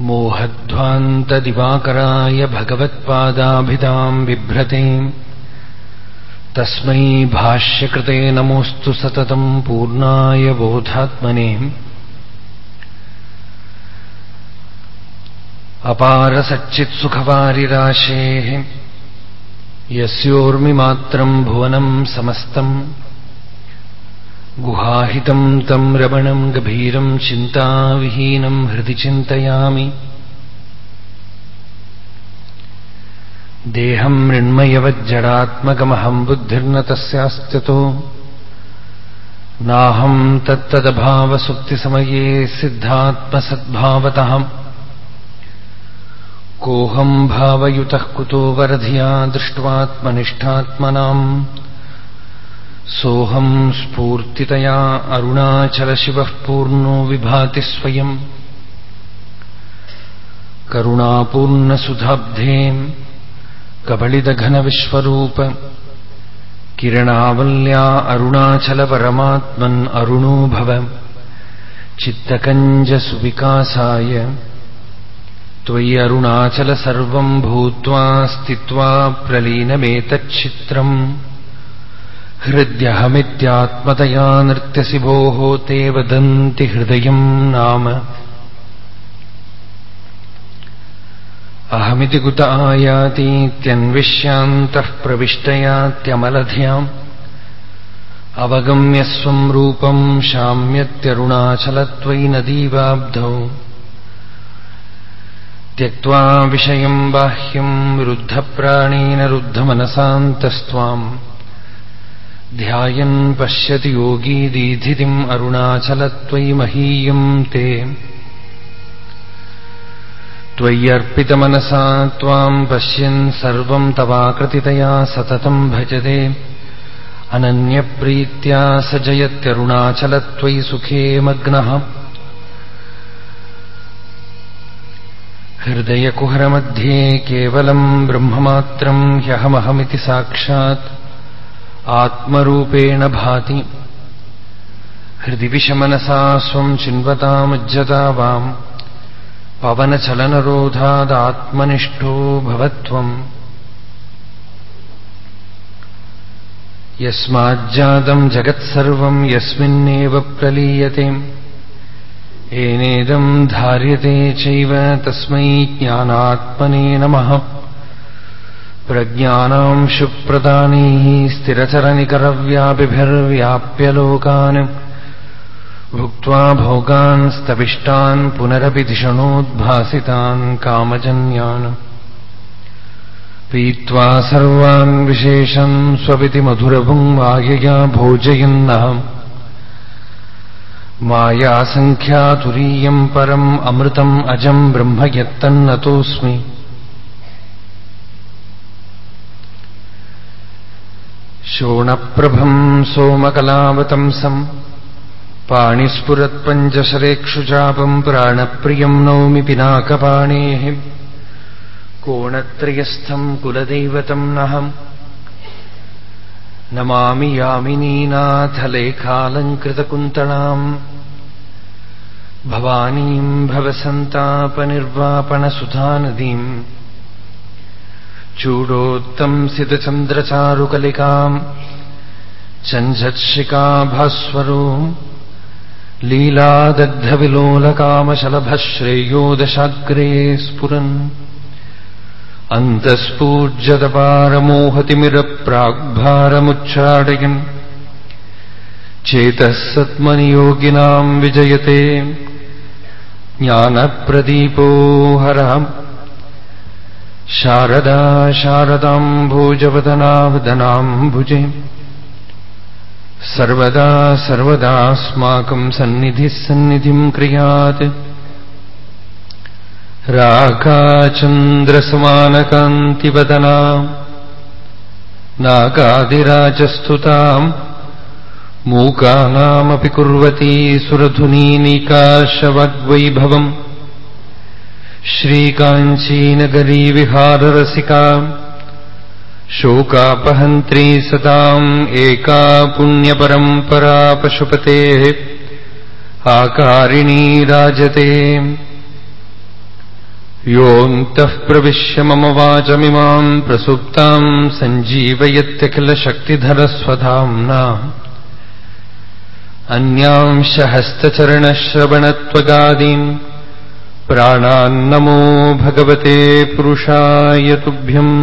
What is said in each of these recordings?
मोहध्वान्तदिवाकराय भगवत्पादाभिधाम् बिभ्रते। तस्मै भाष्यकृते नमोऽस्तु सततम् पूर्णाय बोधात्मने। अपारसच्चित्सुखवारिराशेः। यस्योर्मिमात्रम् भुवनम् समस्तम् गुहाहितम् तम् रमणम् गभीरम् चिन्ताविहीनम् हृदि चिन्तयामि। देहम् मृण्मयवज्जडात्मकमहम् बुद्धिर्न तस्यास्त्यतो नाहम् तत्तदभावसुक्तिसमये सिद्धात्मसद्भावतः। कोऽहम् भावयुतः कुतो वरधिया दृष्ट्वात्मनिष्ठात्मनाम् सोऽहम् स्फूर्तितया अरुणाचलशिवः पूर्णो विभाति स्वयम् करुणापूर्णसुधाब्धे कबलिदघनविश्वरूप किरणावल्या अरुणाचलपरमात्मन् अरुणो भव चित्तकञ्जसुविकासाय त्वयि अरुणाचल सर्वम् भूत्वा स्थित्वा प्रलीनमेतच्छित्रम् हृद्यहमित्यात्मतया नृत्यसि भोः ते वदन्ति हृदयम् नाम अहमिति कुत आयातीत्यन्विष्यान्तः प्रविष्टयात्यमलध्याम् अवगम्य स्वम् रूपम् शाम्यत्यरुणाचलत्वयि नदीवाब्धौ त्यक्त्वा विषयम् बाह्यम् रुद्धप्राणेन रुद्धमनसान्तस्त्वाम् ध्यायन् पश्यति योगी दीधितिम् अरुणाचलत्वयि महीयम् ते। त्वय्यर्पितमनसा त्वाम् पश्यन् सर्वम् तवाकृतितया सततम् भजते। अनन्यप्रीत्या स जयत्यरुणाचलत्वयि सुखे मग्नः। हृदयकुहरमध्ये केवलम् ब्रह्ममात्रम् ह्यहमहमिति साक्षात् आत्मरूपेण भाति। हृदि विषमनसा स्वम् चिन्वतामुज्जता वाम् पवनचलनरोधादात्मनिष्ठो भवत्वम्। यस्माज्जातम् जगत्सर्वम् यस्मिन्नेव प्रलीयते। एनेदम् धार्यते चैव तस्मै ज्ञानात्मने प्रज्ञानाम् शुप्रदानैः स्थिरचरनिकरव्यापिभिर्व्याप्य लोकान्। भुक्त्वा भोगान् स्तविष्टान् पुनरपि धिषणोद्भासितान् कामजन्यान्। पीत्वा सर्वान् विशेषम् स्वपिति मधुरभुङ् मायया भोजयन्नः मायासङ्ख्यातुरीयम् परम् अमृतम् अजम् ब्रह्म यत्तन्नतोऽस्मि ശോണപ്രഭം സോമകലാവതംസം പാണിസ്ഫുരത്പഞ്ചസരേക്ഷുചാപം പ്രാണപ്രിയം നൗമി പിനാകപാണേ കോണത്രയസ്ഥം കുലദൈവതം നഹം നമാമി യാമിനീനാഥലേഖാലങ്കൃതകുന്തളാം ഭവാനീം ഭവസന്താപനിർവാപണസുധാനദീം चूडोत्तंसितचन्द्रचारुकलिकाम् चञ्झत्शिकाभास्वरो लीलादग्धविलोलकामशलभः श्रेयो दशाग्रे स्फुरन् अन्तःस्फूर्जतपारमोहतिमिरप्राग्भारमुच्चाटयन् चेतः सत्मनियोगिनाम् विजयते ज्ञानप्रदीपो हरम् शारदा शारदाम्भोजवदनावदनाम्भुजे सर्वदा सर्वदास्माकम् सन्निधिः सन्निधिम् क्रियात् राकाचन्द्रसमानकान्तिवदना नागादिराजस्तुताम् मूकानामपि कुर्वती सुरधुनीनिकाशवग्वैभवम् श्रीकाञ्चीनगरी विहाररसिका शोकापहन्त्री सताम् एका पुण्यपरम्परा पशुपतेः आकारिणी राजते। योऽन्तः प्रविश्य मम वाचमिमाम् प्रसुप्ताम् सञ्जीवयत्यखिलशक्तिधरस्वधाम्ना अन्यांश हस्तचरणश्रवणत्वगादीन् प्राणान्नमो भगवते पुरुषाय तुभ्यम्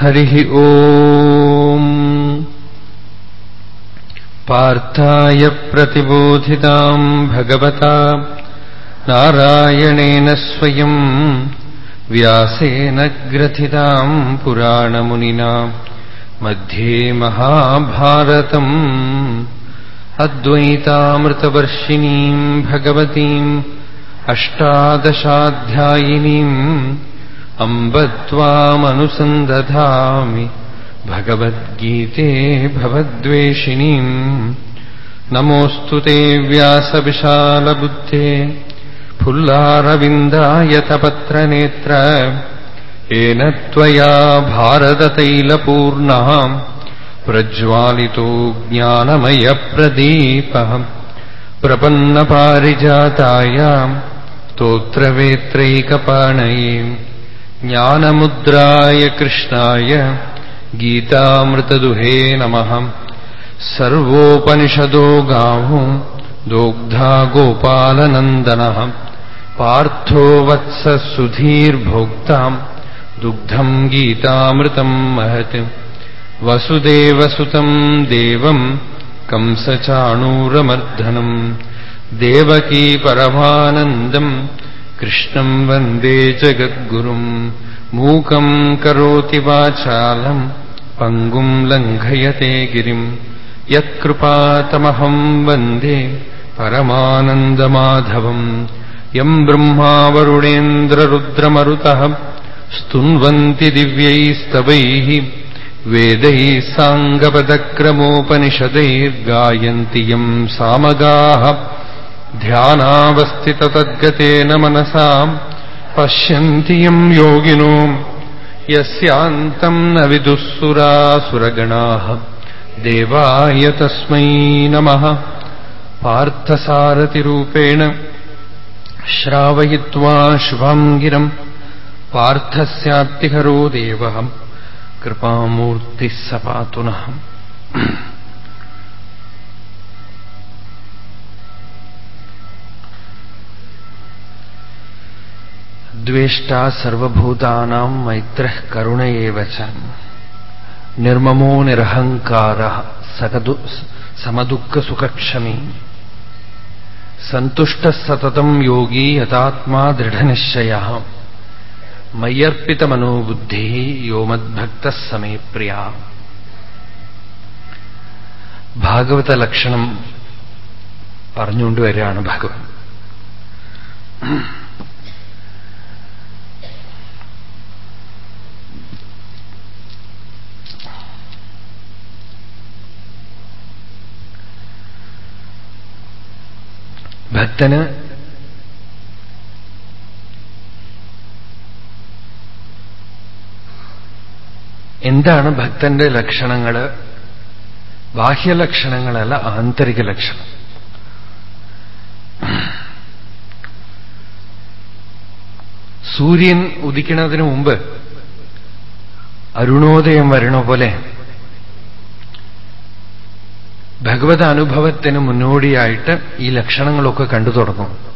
हरिः ओम् पार्थाय प्रतिबोधिताम् भगवता नारायणेन स्वयम् व्यासेन ग्रथिताम् पुराणमुनिना मध्ये महाभारतम् अद्वैतामृतवर्षिणीम् भगवतीम् अष्टादशाध्यायिनीम् अम्ब त्वामनुसन्दधामि भगवद्गीते भवद्वेषिणीम् नमोऽस्तु ते व्यासविशालबुद्धे फुल्लारविन्दायतपत्रनेत्र येन त्वया भारततैलपूर्णः प्रज्वालितो ज्ञानमयप्रदीपः प्रपन्नपारिजातायाम् स्तोत्रवेत्रैकपाणये ज्ञानमुद्राय कृष्णाय गीतामृतदुहे नमः सर्वोपनिषदो गावो दोग्धा गोपालनन्दनः पार्थो वत्सः सुधीर्भोक्ताम् दुग्धम् गीतामृतम् महत् वसुदेवसुतम् देवम् कंसचाणूरमर्दनम् देवकी परमानन्दम् कृष्णम् वन्दे जगद्गुरुम् मूकम् करोति वाचालम् पङ्गुम् लङ्घयते गिरिम् यत्कृपातमहम् वन्दे परमानन्दमाधवम्। यम् ब्रह्मा वरुणेन्द्ररुद्रमरुतः स्तुन्वन्ति दिव्यैस्तवैः वेदैः साङ्गपदक्रमोपनिषदैर्गायन्ति यम् सामगाः ध्यानावस्थिततद्गतेन मनसाम् पश्यन्ति यम् योगिनो यस्यान्तम् न विदुःसुरासुरगणाः देवाय तस्मै नमः पार्थसारथिरूपेण श्रावयित्वा शुभम् गिरम् पार्थस्याप्तिहरो देवः कृपामूर्तिः स पातु ద్వేష్టా సర్వభూతానాం మైత్ర కరుణ ఏవచ నిర్మమో నిరహంకార సగదు సమదుఃఖ సుఖక్షమి సంతుష్ట సతతం యోగి యతాత్మా దృఢనిశ్చయ. మయ్యర్పిత మనోబుద్ధి యో మద్భక్త సమే ప్రియా. భాగవత లక్షణం പറഞ്ഞുകൊണ്ട് വരികയാണ് భగవన్ ഭക്തന് എന്താണ് ഭക്തന്റെ ലക്ഷണങ്ങൾ ബാഹ്യലക്ഷണങ്ങളല്ല ആന്തരിക ലക്ഷണം. സൂര്യൻ ഉദിക്കുന്നതിന് മുമ്പ് അരുണോദയം വരണ പോലെ ഭഗവത് അനുഭവത്തിന് മുന്നോടിയായിട്ട് ഈ ലക്ഷണങ്ങളൊക്കെ കണ്ടു തുടങ്ങും.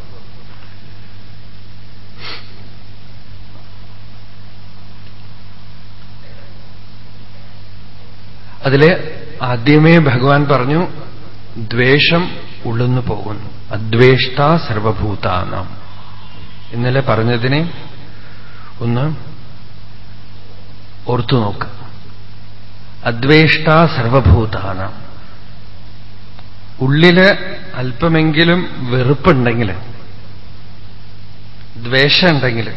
അതിൽ ആദ്യമേ ഭഗവാൻ പറഞ്ഞു ദ്വേഷം ഉള്ളുന്നു പോകുന്നു. അദ്വേഷ്ട സർവഭൂതാനാം. ഇന്നലെ പറഞ്ഞതിനെ ഒന്ന് ഓർത്തു നോക്കാം. അദ്വേഷ്ട സർവഭൂതാനാം. ഉള്ളിൽ അല്പമെങ്കിലും വെറുപ്പുണ്ടെങ്കിൽ ദ്വേഷമുണ്ടെങ്കിൽ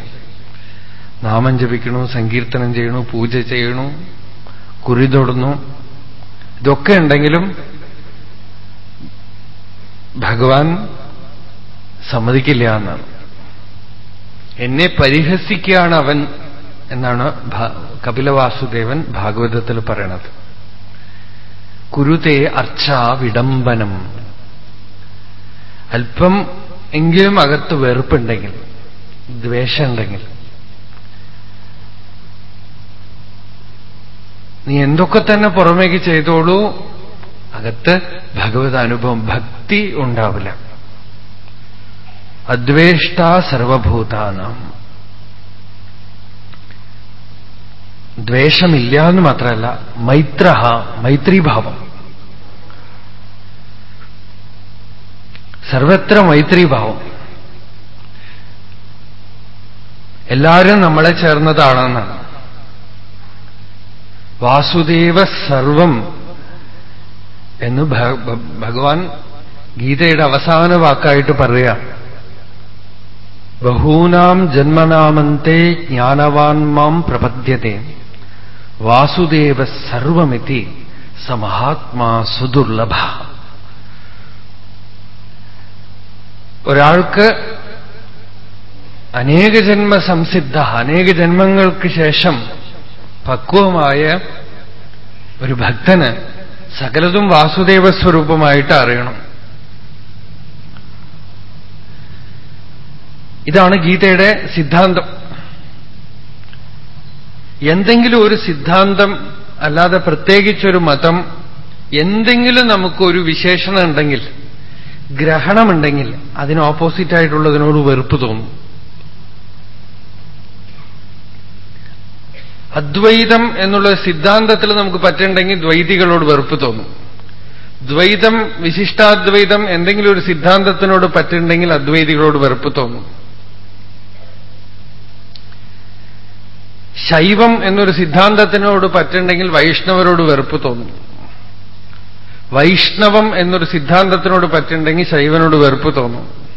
നാമം ജപിക്കണു സങ്കീർത്തനം ചെയ്യണു പൂജ ചെയ്യണു കുറി തൊടുന്നു ഇതൊക്കെ ഉണ്ടെങ്കിലും ഭഗവാൻ സമ്മതിക്കില്ല എന്നാണ്. എന്നെ പരിഹസിക്കുകയാണ് അവൻ എന്നാണ് കപിലവാസുദേവൻ ഭാഗവതത്തിൽ പറയണത്. കുരുതേ അർച്ചാ വിടംബനം അല്പം എങ്കിലും അകത്ത് വെറുപ്പുണ്ടെങ്കിൽ ദ്വേഷമുണ്ടെങ്കിൽ നീ എന്തൊക്കെ തന്നെ പുറമേക്ക് ചെയ്തോളൂ അകത്ത് ഭഗവത് അനുഭവം ഭക്തി ഉണ്ടാവില്ല. അദ്വേഷ്ട സർവഭൂതാനാം. ദ്വേഷമില്ല എന്ന് മാത്രമല്ല മൈത്രഹ മൈത്രിഭാവം. സർവത്ര മൈത്രിഭാവം. എല്ലാവരും നമ്മളെ ചേർന്നതാണെന്നാണ് വാസുദേവ സർവം എന്ന് ഭഗവാൻ ഗീതയുടെ അവസാന വാക്കായിട്ട് പറയാം ബഹൂനാം ജന്മനാമന്തേ ജ്ഞാനവാൻ മാം പ്രപദ്യത്തെ വാസുദേവ സർവമിതി സമഹാത്മാ മഹാത്മാ സുദുർലഭ. ഒരാൾക്ക് അനേക ജന്മ സംസിദ്ധ അനേക ജന്മങ്ങൾക്ക് ശേഷം പക്വമായ ഒരു ഭക്തന് സകലതും വാസുദേവ സ്വരൂപമായിട്ട് അറിയണം. ഇതാണ് ഗീതയുടെ സിദ്ധാന്തം. എന്തെങ്കിലും ഒരു സിദ്ധാന്തം അല്ലാതെ പ്രത്യേകിച്ചൊരു മതം എന്തെങ്കിലും നമുക്കൊരു വിശേഷണം ഉണ്ടെങ്കിൽ ഗ്രഹണമുണ്ടെങ്കിൽ അതിന് ഓപ്പോസിറ്റായിട്ടുള്ളതിനോട് വെറുപ്പ് തോന്നും. അദ്വൈതം എന്നുള്ള സിദ്ധാന്തത്തിൽ നമുക്ക് പറ്റുണ്ടെങ്കിൽ ദ്വൈതികളോട് വെറുപ്പ് തോന്നും. ദ്വൈതം വിശിഷ്ടാദ്വൈതം എന്തെങ്കിലും ഒരു സിദ്ധാന്തത്തിനോട് പറ്റുണ്ടെങ്കിൽ അദ്വൈതികളോട് വെറുപ്പ് തോന്നും. ശൈവം എന്നൊരു സിദ്ധാന്തത്തിനോട് പറ്റുണ്ടെങ്കിൽ വൈഷ്ണവരോട് വെറുപ്പ് തോന്നും. വൈഷ്ണവം എന്നൊരു സിദ്ധാന്തത്തിനോട് പറ്റുണ്ടെങ്കിൽ ശൈവനോട് വെറുപ്പ് തോന്നും.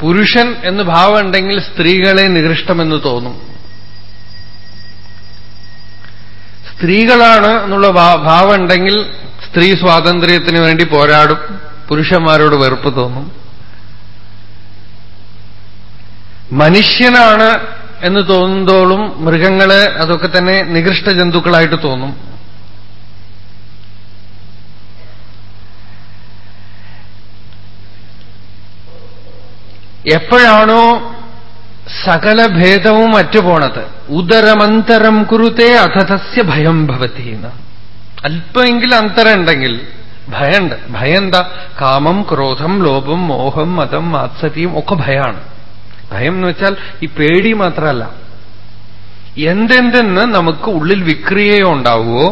പുരുഷൻ എന്ന് ഭാവം ഉണ്ടെങ്കിൽ സ്ത്രീകളെ നികൃഷ്ടമെന്ന് തോന്നും. സ്ത്രീകളാണ് എന്നുള്ള ഭാവം ഉണ്ടെങ്കിൽ സ്ത്രീ സ്വാതന്ത്ര്യത്തിന് വേണ്ടി പോരാടും. പുരുഷന്മാരോട് വെറുപ്പ് തോന്നും. മനുഷ്യനാണ് എന്ന് തോന്നുന്നതോളും മൃഗങ്ങൾ അതൊക്കെ തന്നെ നികൃഷ്ട ജന്തുക്കളായിട്ട് തോന്നും. എപ്പോഴാണോ സകല ഭേദവും അറ്റുപോണത് ഉദരമന്തരം കുരുത്തെ അഥതസ്യ ഭയം ഭവത്തി എന്ന്. അല്പമെങ്കിലും അന്തരം ഉണ്ടെങ്കിൽ ഭയമുണ്ട് ഭയം എന്താ കാമം ക്രോധം ലോപം മോഹം മതം മാത്സര്യം ഒക്കെ ഭയമാണ് ഭയം എന്ന് വെച്ചാൽ ഈ പേടി മാത്രമല്ല. എന്തെന്തെന്ന് നമുക്ക് ഉള്ളിൽ വിക്രിയയോ ഉണ്ടാവുമോ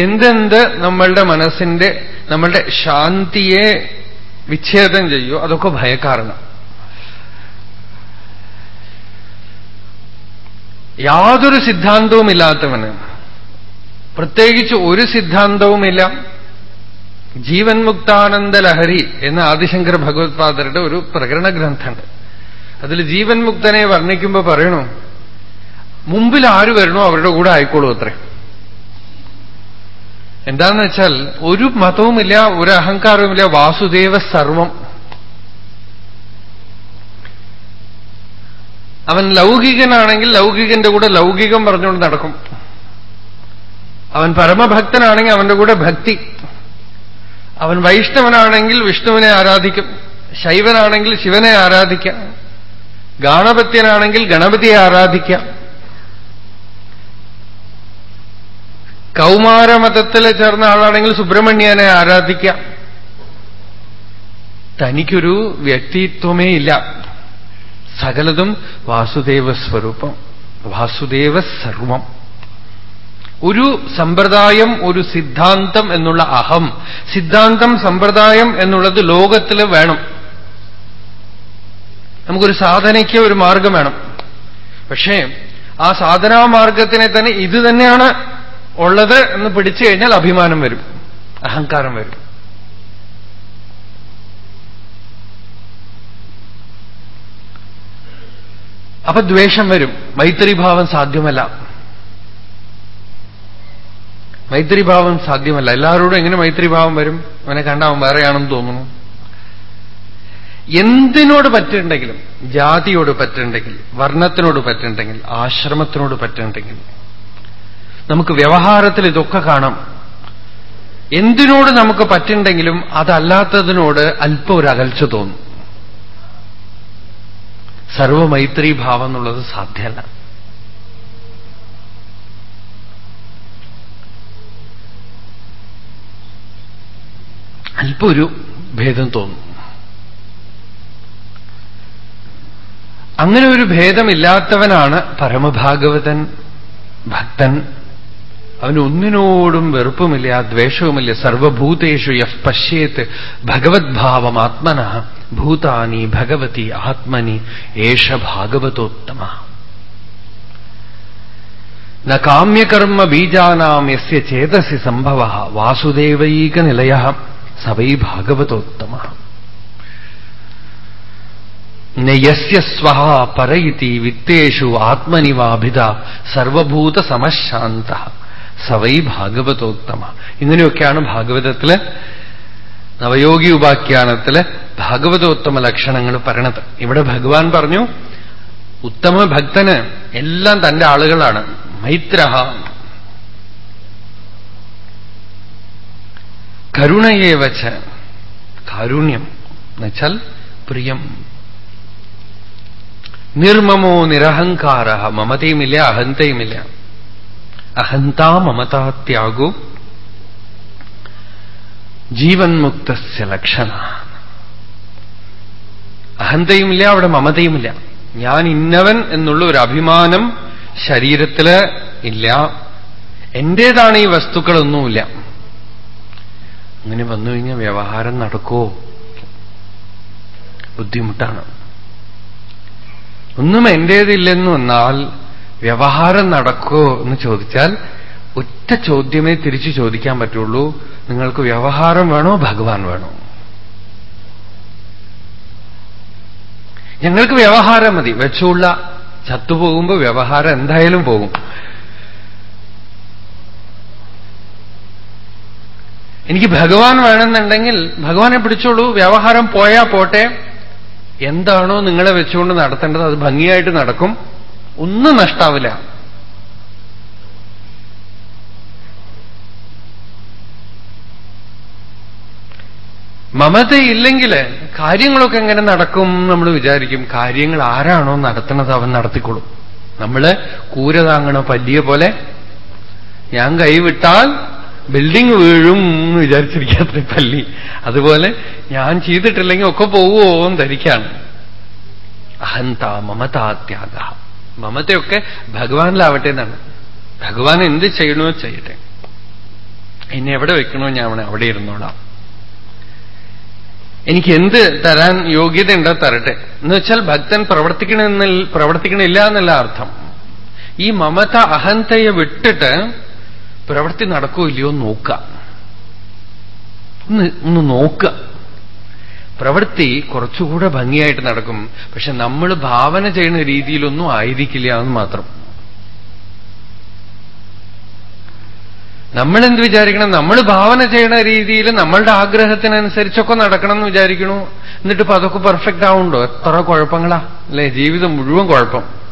എന്തെന്ത് നമ്മളുടെ മനസ്സിന്റെ നമ്മളുടെ ശാന്തിയെ വിച്ഛേദം ചെയ്യോ അതൊക്കെ ഭയക്കാരണം യാതൊരു സിദ്ധാന്തവുമില്ലാത്തവന് പ്രത്യേകിച്ച് ഒരു സിദ്ധാന്തവുമില്ല ജീവൻ മുക്താനന്ദ ലഹരി എന്ന ആദിശങ്കര ഭഗവത്പാദരുടെ ഒരു പ്രകരണ ഗ്രന്ഥമുണ്ട്. അതിൽ ജീവൻ മുക്തനെ വർണിക്കുമ്പോ പറയണു മുമ്പിൽ ആര് വരണോ അവരുടെ കൂടെ ആയിക്കോളൂ അത്രേ. എന്താന്ന് വെച്ചാൽ ഒരു മതവുമില്ല ഒരു അഹങ്കാരവുമില്ല വാസുദേവ സർവം. അവൻ ലൗകികനാണെങ്കിൽ ലൗകികന്റെ കൂടെ ലൗകികം പറഞ്ഞുകൊണ്ട് നടക്കും. അവൻ പരമഭക്തനാണെങ്കിൽ അവന്റെ കൂടെ ഭക്തി. അവൻ വൈഷ്ണവനാണെങ്കിൽ വിഷ്ണുവിനെ ആരാധിക്കും ശൈവനാണെങ്കിൽ ശിവനെ ആരാധിക്കാം ഗാണപത്യനാണെങ്കിൽ ഗണപതിയെ ആരാധിക്കാം. കൗമാരമതത്തിൽ ചേർന്ന ആളാണെങ്കിൽ സുബ്രഹ്മണ്യനെ ആരാധിക്കാം. തനിക്കൊരു വ്യക്തിത്വമേ ഇല്ല. സകലതും വാസുദേവ സ്വരൂപം വാസുദേവ സർവം ഒരു സമ്പ്രദായം ഒരു സിദ്ധാന്തം എന്നുള്ള അഹം. സിദ്ധാന്തം സമ്പ്രദായം എന്നുള്ളത് ലോകത്തിൽ വേണം. നമുക്കൊരു സാധനയ്ക്ക് ഒരു മാർഗം വേണം. പക്ഷേ ആ സാധനാമാർഗത്തിനെ തന്നെ ഇത് തന്നെയാണ് ഉള്ളത് എന്ന് പിടിച്ചു കഴിഞ്ഞാൽ അഭിമാനം വരും. അഹങ്കാരം വരും. അപ്പൊ ദ്വേഷം വരും. മൈത്രിഭാവം സാധ്യമല്ല. മൈത്രിഭാവം സാധ്യമല്ല. എല്ലാവരോടും എങ്ങനെ മൈത്രിഭാവം വരും? അവനെ കണ്ടാവും വേറെയാണെന്ന് തോന്നുന്നു. എന്തിനോട് പറ്റുണ്ടെങ്കിലും ജാതിയോട് പറ്റുണ്ടെങ്കിൽ വർണത്തിനോട് പറ്റുണ്ടെങ്കിൽ ആശ്രമത്തിനോട് പറ്റുണ്ടെങ്കിൽ നമുക്ക് വ്യവഹാരത്തിൽ ഇതൊക്കെ കാണാം. എന്തിനോട് നമുക്ക് പറ്റുണ്ടെങ്കിലും അതല്ലാത്തതിനോട് അല്പം ഒരു അകൽച്ച തോന്നും. സർവമൈത്രീഭാവം എന്നുള്ളത് സാധ്യമല്ല. അല്പം ഒരു ഭേദം തോന്നും. അങ്ങനെ ഒരു ഭേദമില്ലാത്തവനാണ് പരമഭാഗവതൻ ഭക്തൻ. അവനൊന്നിനോടും വെറുപ്പുമില്ല ദ്വേഷവുമില്ല. സർവഭൂതേഷു യഫ് പശ്യേത്ത് ഭഗവത്ഭാവമാത്മന ഭൂതാനി ഭഗവതി ആത്മനി ഏഷ ഭാഗവതോത്തമ. ന കാമ്യകർമ്മ ബീജാനാം യസ്യ ചേതസി സംഭവ. വാസുദേവൈകനിലയ സവൈ ഭാഗവതോത്തമ സ്വഹ പരയിതി വിത്തേഷു ആത്മനിവാഭിത സർവഭൂത സമശാന്ത. സവൈ ഭാഗവതോത്തമ ഇങ്ങനെയൊക്കെയാണ് ഭാഗവതത്തിൽ നവയോഗി ഉപാഖ്യാനത്തിൽ ഭാഗവതോത്തമ ലക്ഷണങ്ങൾ പറയണത്. ഇവിടെ ഭഗവാൻ പറഞ്ഞു ഉത്തമ ഭക്തന് എല്ലാം തന്റെ ആളുകളാണ്. മൈത്ര കരുണയെ വച്ച് കാരുണ്യം എന്നുവെച്ചാൽ പ്രിയം. നിർമ്മമോ നിരഹങ്കാര മമതയുമില്ല അഹന്തയുമില്ല. അഹന്താ മമതാത്യാഗോ ജീവൻ മുക്തസ്യ ലക്ഷണ. അഹന്തയുമില്ല അവിടെ മമതയുമില്ല. ഞാൻ ഇന്നവൻ എന്നുള്ള ഒരു അഭിമാനം ശരീരത്തിൽ ഇല്ല. എന്റേതാണ് ഈ വസ്തുക്കളൊന്നുമില്ല. അങ്ങനെ വന്നു കഴിഞ്ഞാൽ വ്യവഹാരം നടക്കോ ബുദ്ധിമുട്ടാണ്. ഒന്നും എന്റേതില്ലെന്ന് വന്നാൽ വ്യവഹാരം നടക്കോ എന്ന് ചോദിച്ചാൽ ഒറ്റ ചോദ്യമേ തിരിച്ചു ചോദിക്കാൻ പറ്റുള്ളൂ. നിങ്ങൾക്ക് വ്യവഹാരം വേണോ? ഭഗവാൻ വേണോ? ഞങ്ങൾക്ക് വ്യവഹാരം മതി. വെച്ചുള്ള ചത്തുപോകുമ്പോൾ വ്യവഹാരം എന്തായാലും പോകും. എനിക്ക് ഭഗവാൻ വേണമെന്നുണ്ടെങ്കിൽ ഭഗവാനെ പിടിച്ചോളൂ വ്യവഹാരം പോയാ പോട്ടെ. എന്താണോ നിങ്ങളെ വെച്ചുകൊണ്ട് നടത്തേണ്ടത് അത് ഭംഗിയായിട്ട് നടക്കും. ഒന്നും നഷ്ടാവില്ല. മമതയില്ലെങ്കിൽ കാര്യങ്ങളൊക്കെ എങ്ങനെ നടക്കും നമ്മൾ വിചാരിക്കും. കാര്യങ്ങൾ ആരാണോ നടത്തുന്നത് അവൻ നടത്തിക്കൊള്ളും നമ്മൾ കൂര താങ്ങണ പല്ലിയെ പോലെ ഞാൻ കൈവിട്ടാൽ ബിൽഡിംഗ് വീഴും എന്ന് വിചാരിച്ചിരിക്കാത്ര പല്ലി അതുപോലെ ഞാൻ ചെയ്തിട്ടില്ലെങ്കിൽ ഒക്കെ പോവുമോ എന്ന് ധരിക്കാണ്. അഹന്ത മമതാത്യാഗ മമതയൊക്കെ ഭഗവാനിലാവട്ടെ എന്നാണ്. ഭഗവാൻ എന്ത് ചെയ്യണോ ചെയ്യട്ടെ. എന്നെ എവിടെ വെക്കണോ ഞാൻ അവിടെ ഇരുന്നോളാം. എനിക്ക് എന്ത് തരാൻ യോഗ്യതയുണ്ടോ തരട്ടെ. എന്ന് വെച്ചാൽ ഭക്തൻ പ്രവർത്തിക്കണമെന്നിൽ പ്രവർത്തിക്കണില്ല എന്നല്ല അർത്ഥം. ഈ മമത അഹന്തയെ വിട്ടിട്ട് പ്രവൃത്തി നടക്കോ ഇല്ലയോ നോക്കുക. ഒന്ന് ഒന്ന് നോക്കുക. പ്രവൃത്തി കുറച്ചുകൂടെ ഭംഗിയായിട്ട് നടക്കും. പക്ഷെ നമ്മൾ ഭാവന ചെയ്യുന്ന രീതിയിലൊന്നും ആയിരിക്കില്ല എന്ന് മാത്രം. നമ്മൾ എന്ത് വിചാരിക്കണം? നമ്മൾ ഭാവന ചെയ്യുന്ന രീതിയിൽ നമ്മളുടെ ആഗ്രഹത്തിനനുസരിച്ചൊക്കെ നടക്കണം എന്ന് വിചാരിക്കണു. എന്നിട്ട് അതൊക്കെ പെർഫെക്റ്റ് ആവുണ്ടോ? എത്ര കുഴപ്പങ്ങളാ. അല്ലെ? ജീവിതം മുഴുവൻ കുഴപ്പം.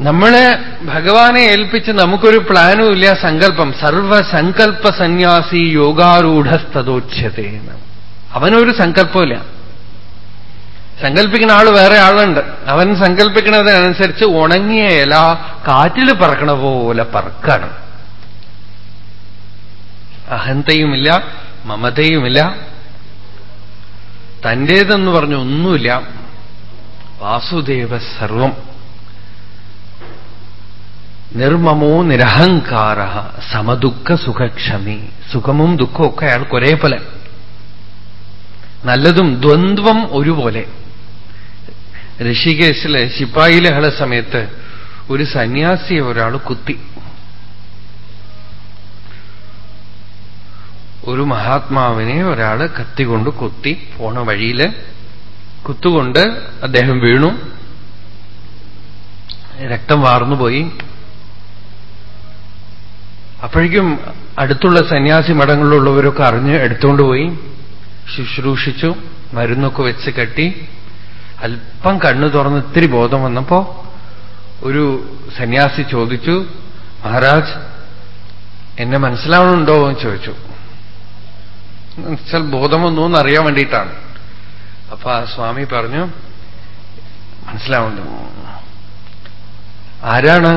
നമ്മളെ ഭഗവാനെ ഏൽപ്പിച്ച് നമുക്കൊരു പ്ലാനും ഇല്ല സങ്കല്പം. സർവസങ്കല്പ സന്യാസി യോഗാരൂഢസ്തോച്യതേന്ന് അവനൊരു സങ്കല്പമില്ല സങ്കല്പിക്കുന്ന ആൾ വേറെ ആളുണ്ട്. അവൻ സങ്കല്പിക്കുന്നതിനനുസരിച്ച് ഉണങ്ങിയ ഇല കാറ്റിൽ പറക്കണ പോലെ പറക്കണം. അഹന്തയുമില്ല മമതയുമില്ല. തന്റേതെന്ന് പറഞ്ഞ ഒന്നുമില്ല. വാസുദേവ സർവം. നിർമ്മമോ നിരഹങ്കാര സമദുഃഖ സുഖക്ഷമി. സുഖമും ദുഃഖവും ഒക്കെ അയാൾക്ക് ഒരേപോലെ നല്ലതും ദ്വന്ദ്വം ഒരുപോലെ. ഋഷികേശിലെ ശിപ്പായി ലഹള സമയത്ത് ഒരു സന്യാസിയെ ഒരാൾ കുത്തി. ഒരു മഹാത്മാവിനെ ഒരാൾ കത്തിക്കൊണ്ട് കുത്തി പോണ വഴിയിൽ കുത്തുകൊണ്ട് അദ്ദേഹം വീണു. രക്തം വാർന്നുപോയി അപ്പോഴേക്കും അടുത്തുള്ള സന്യാസി മഠങ്ങളിലുള്ളവരൊക്കെ അറിഞ്ഞ് എടുത്തുകൊണ്ട് പോയി ശുശ്രൂഷിച്ചു മരുന്നൊക്കെ വെച്ച് കെട്ടി. അല്പം കണ്ണു തുറന്ന് ഇത്തിരി ബോധം വന്നപ്പോ ഒരു സന്യാസി ചോദിച്ചു മഹാരാജ് എന്നെ മനസ്സിലാവണുണ്ടോ എന്ന് ചോദിച്ചു. എന്നുവെച്ചാൽ വന്നു അറിയാൻ വേണ്ടിയിട്ടാണ്. അപ്പൊ ആ സ്വാമി പറഞ്ഞു മനസ്സിലാവുന്നു ആരാണ്?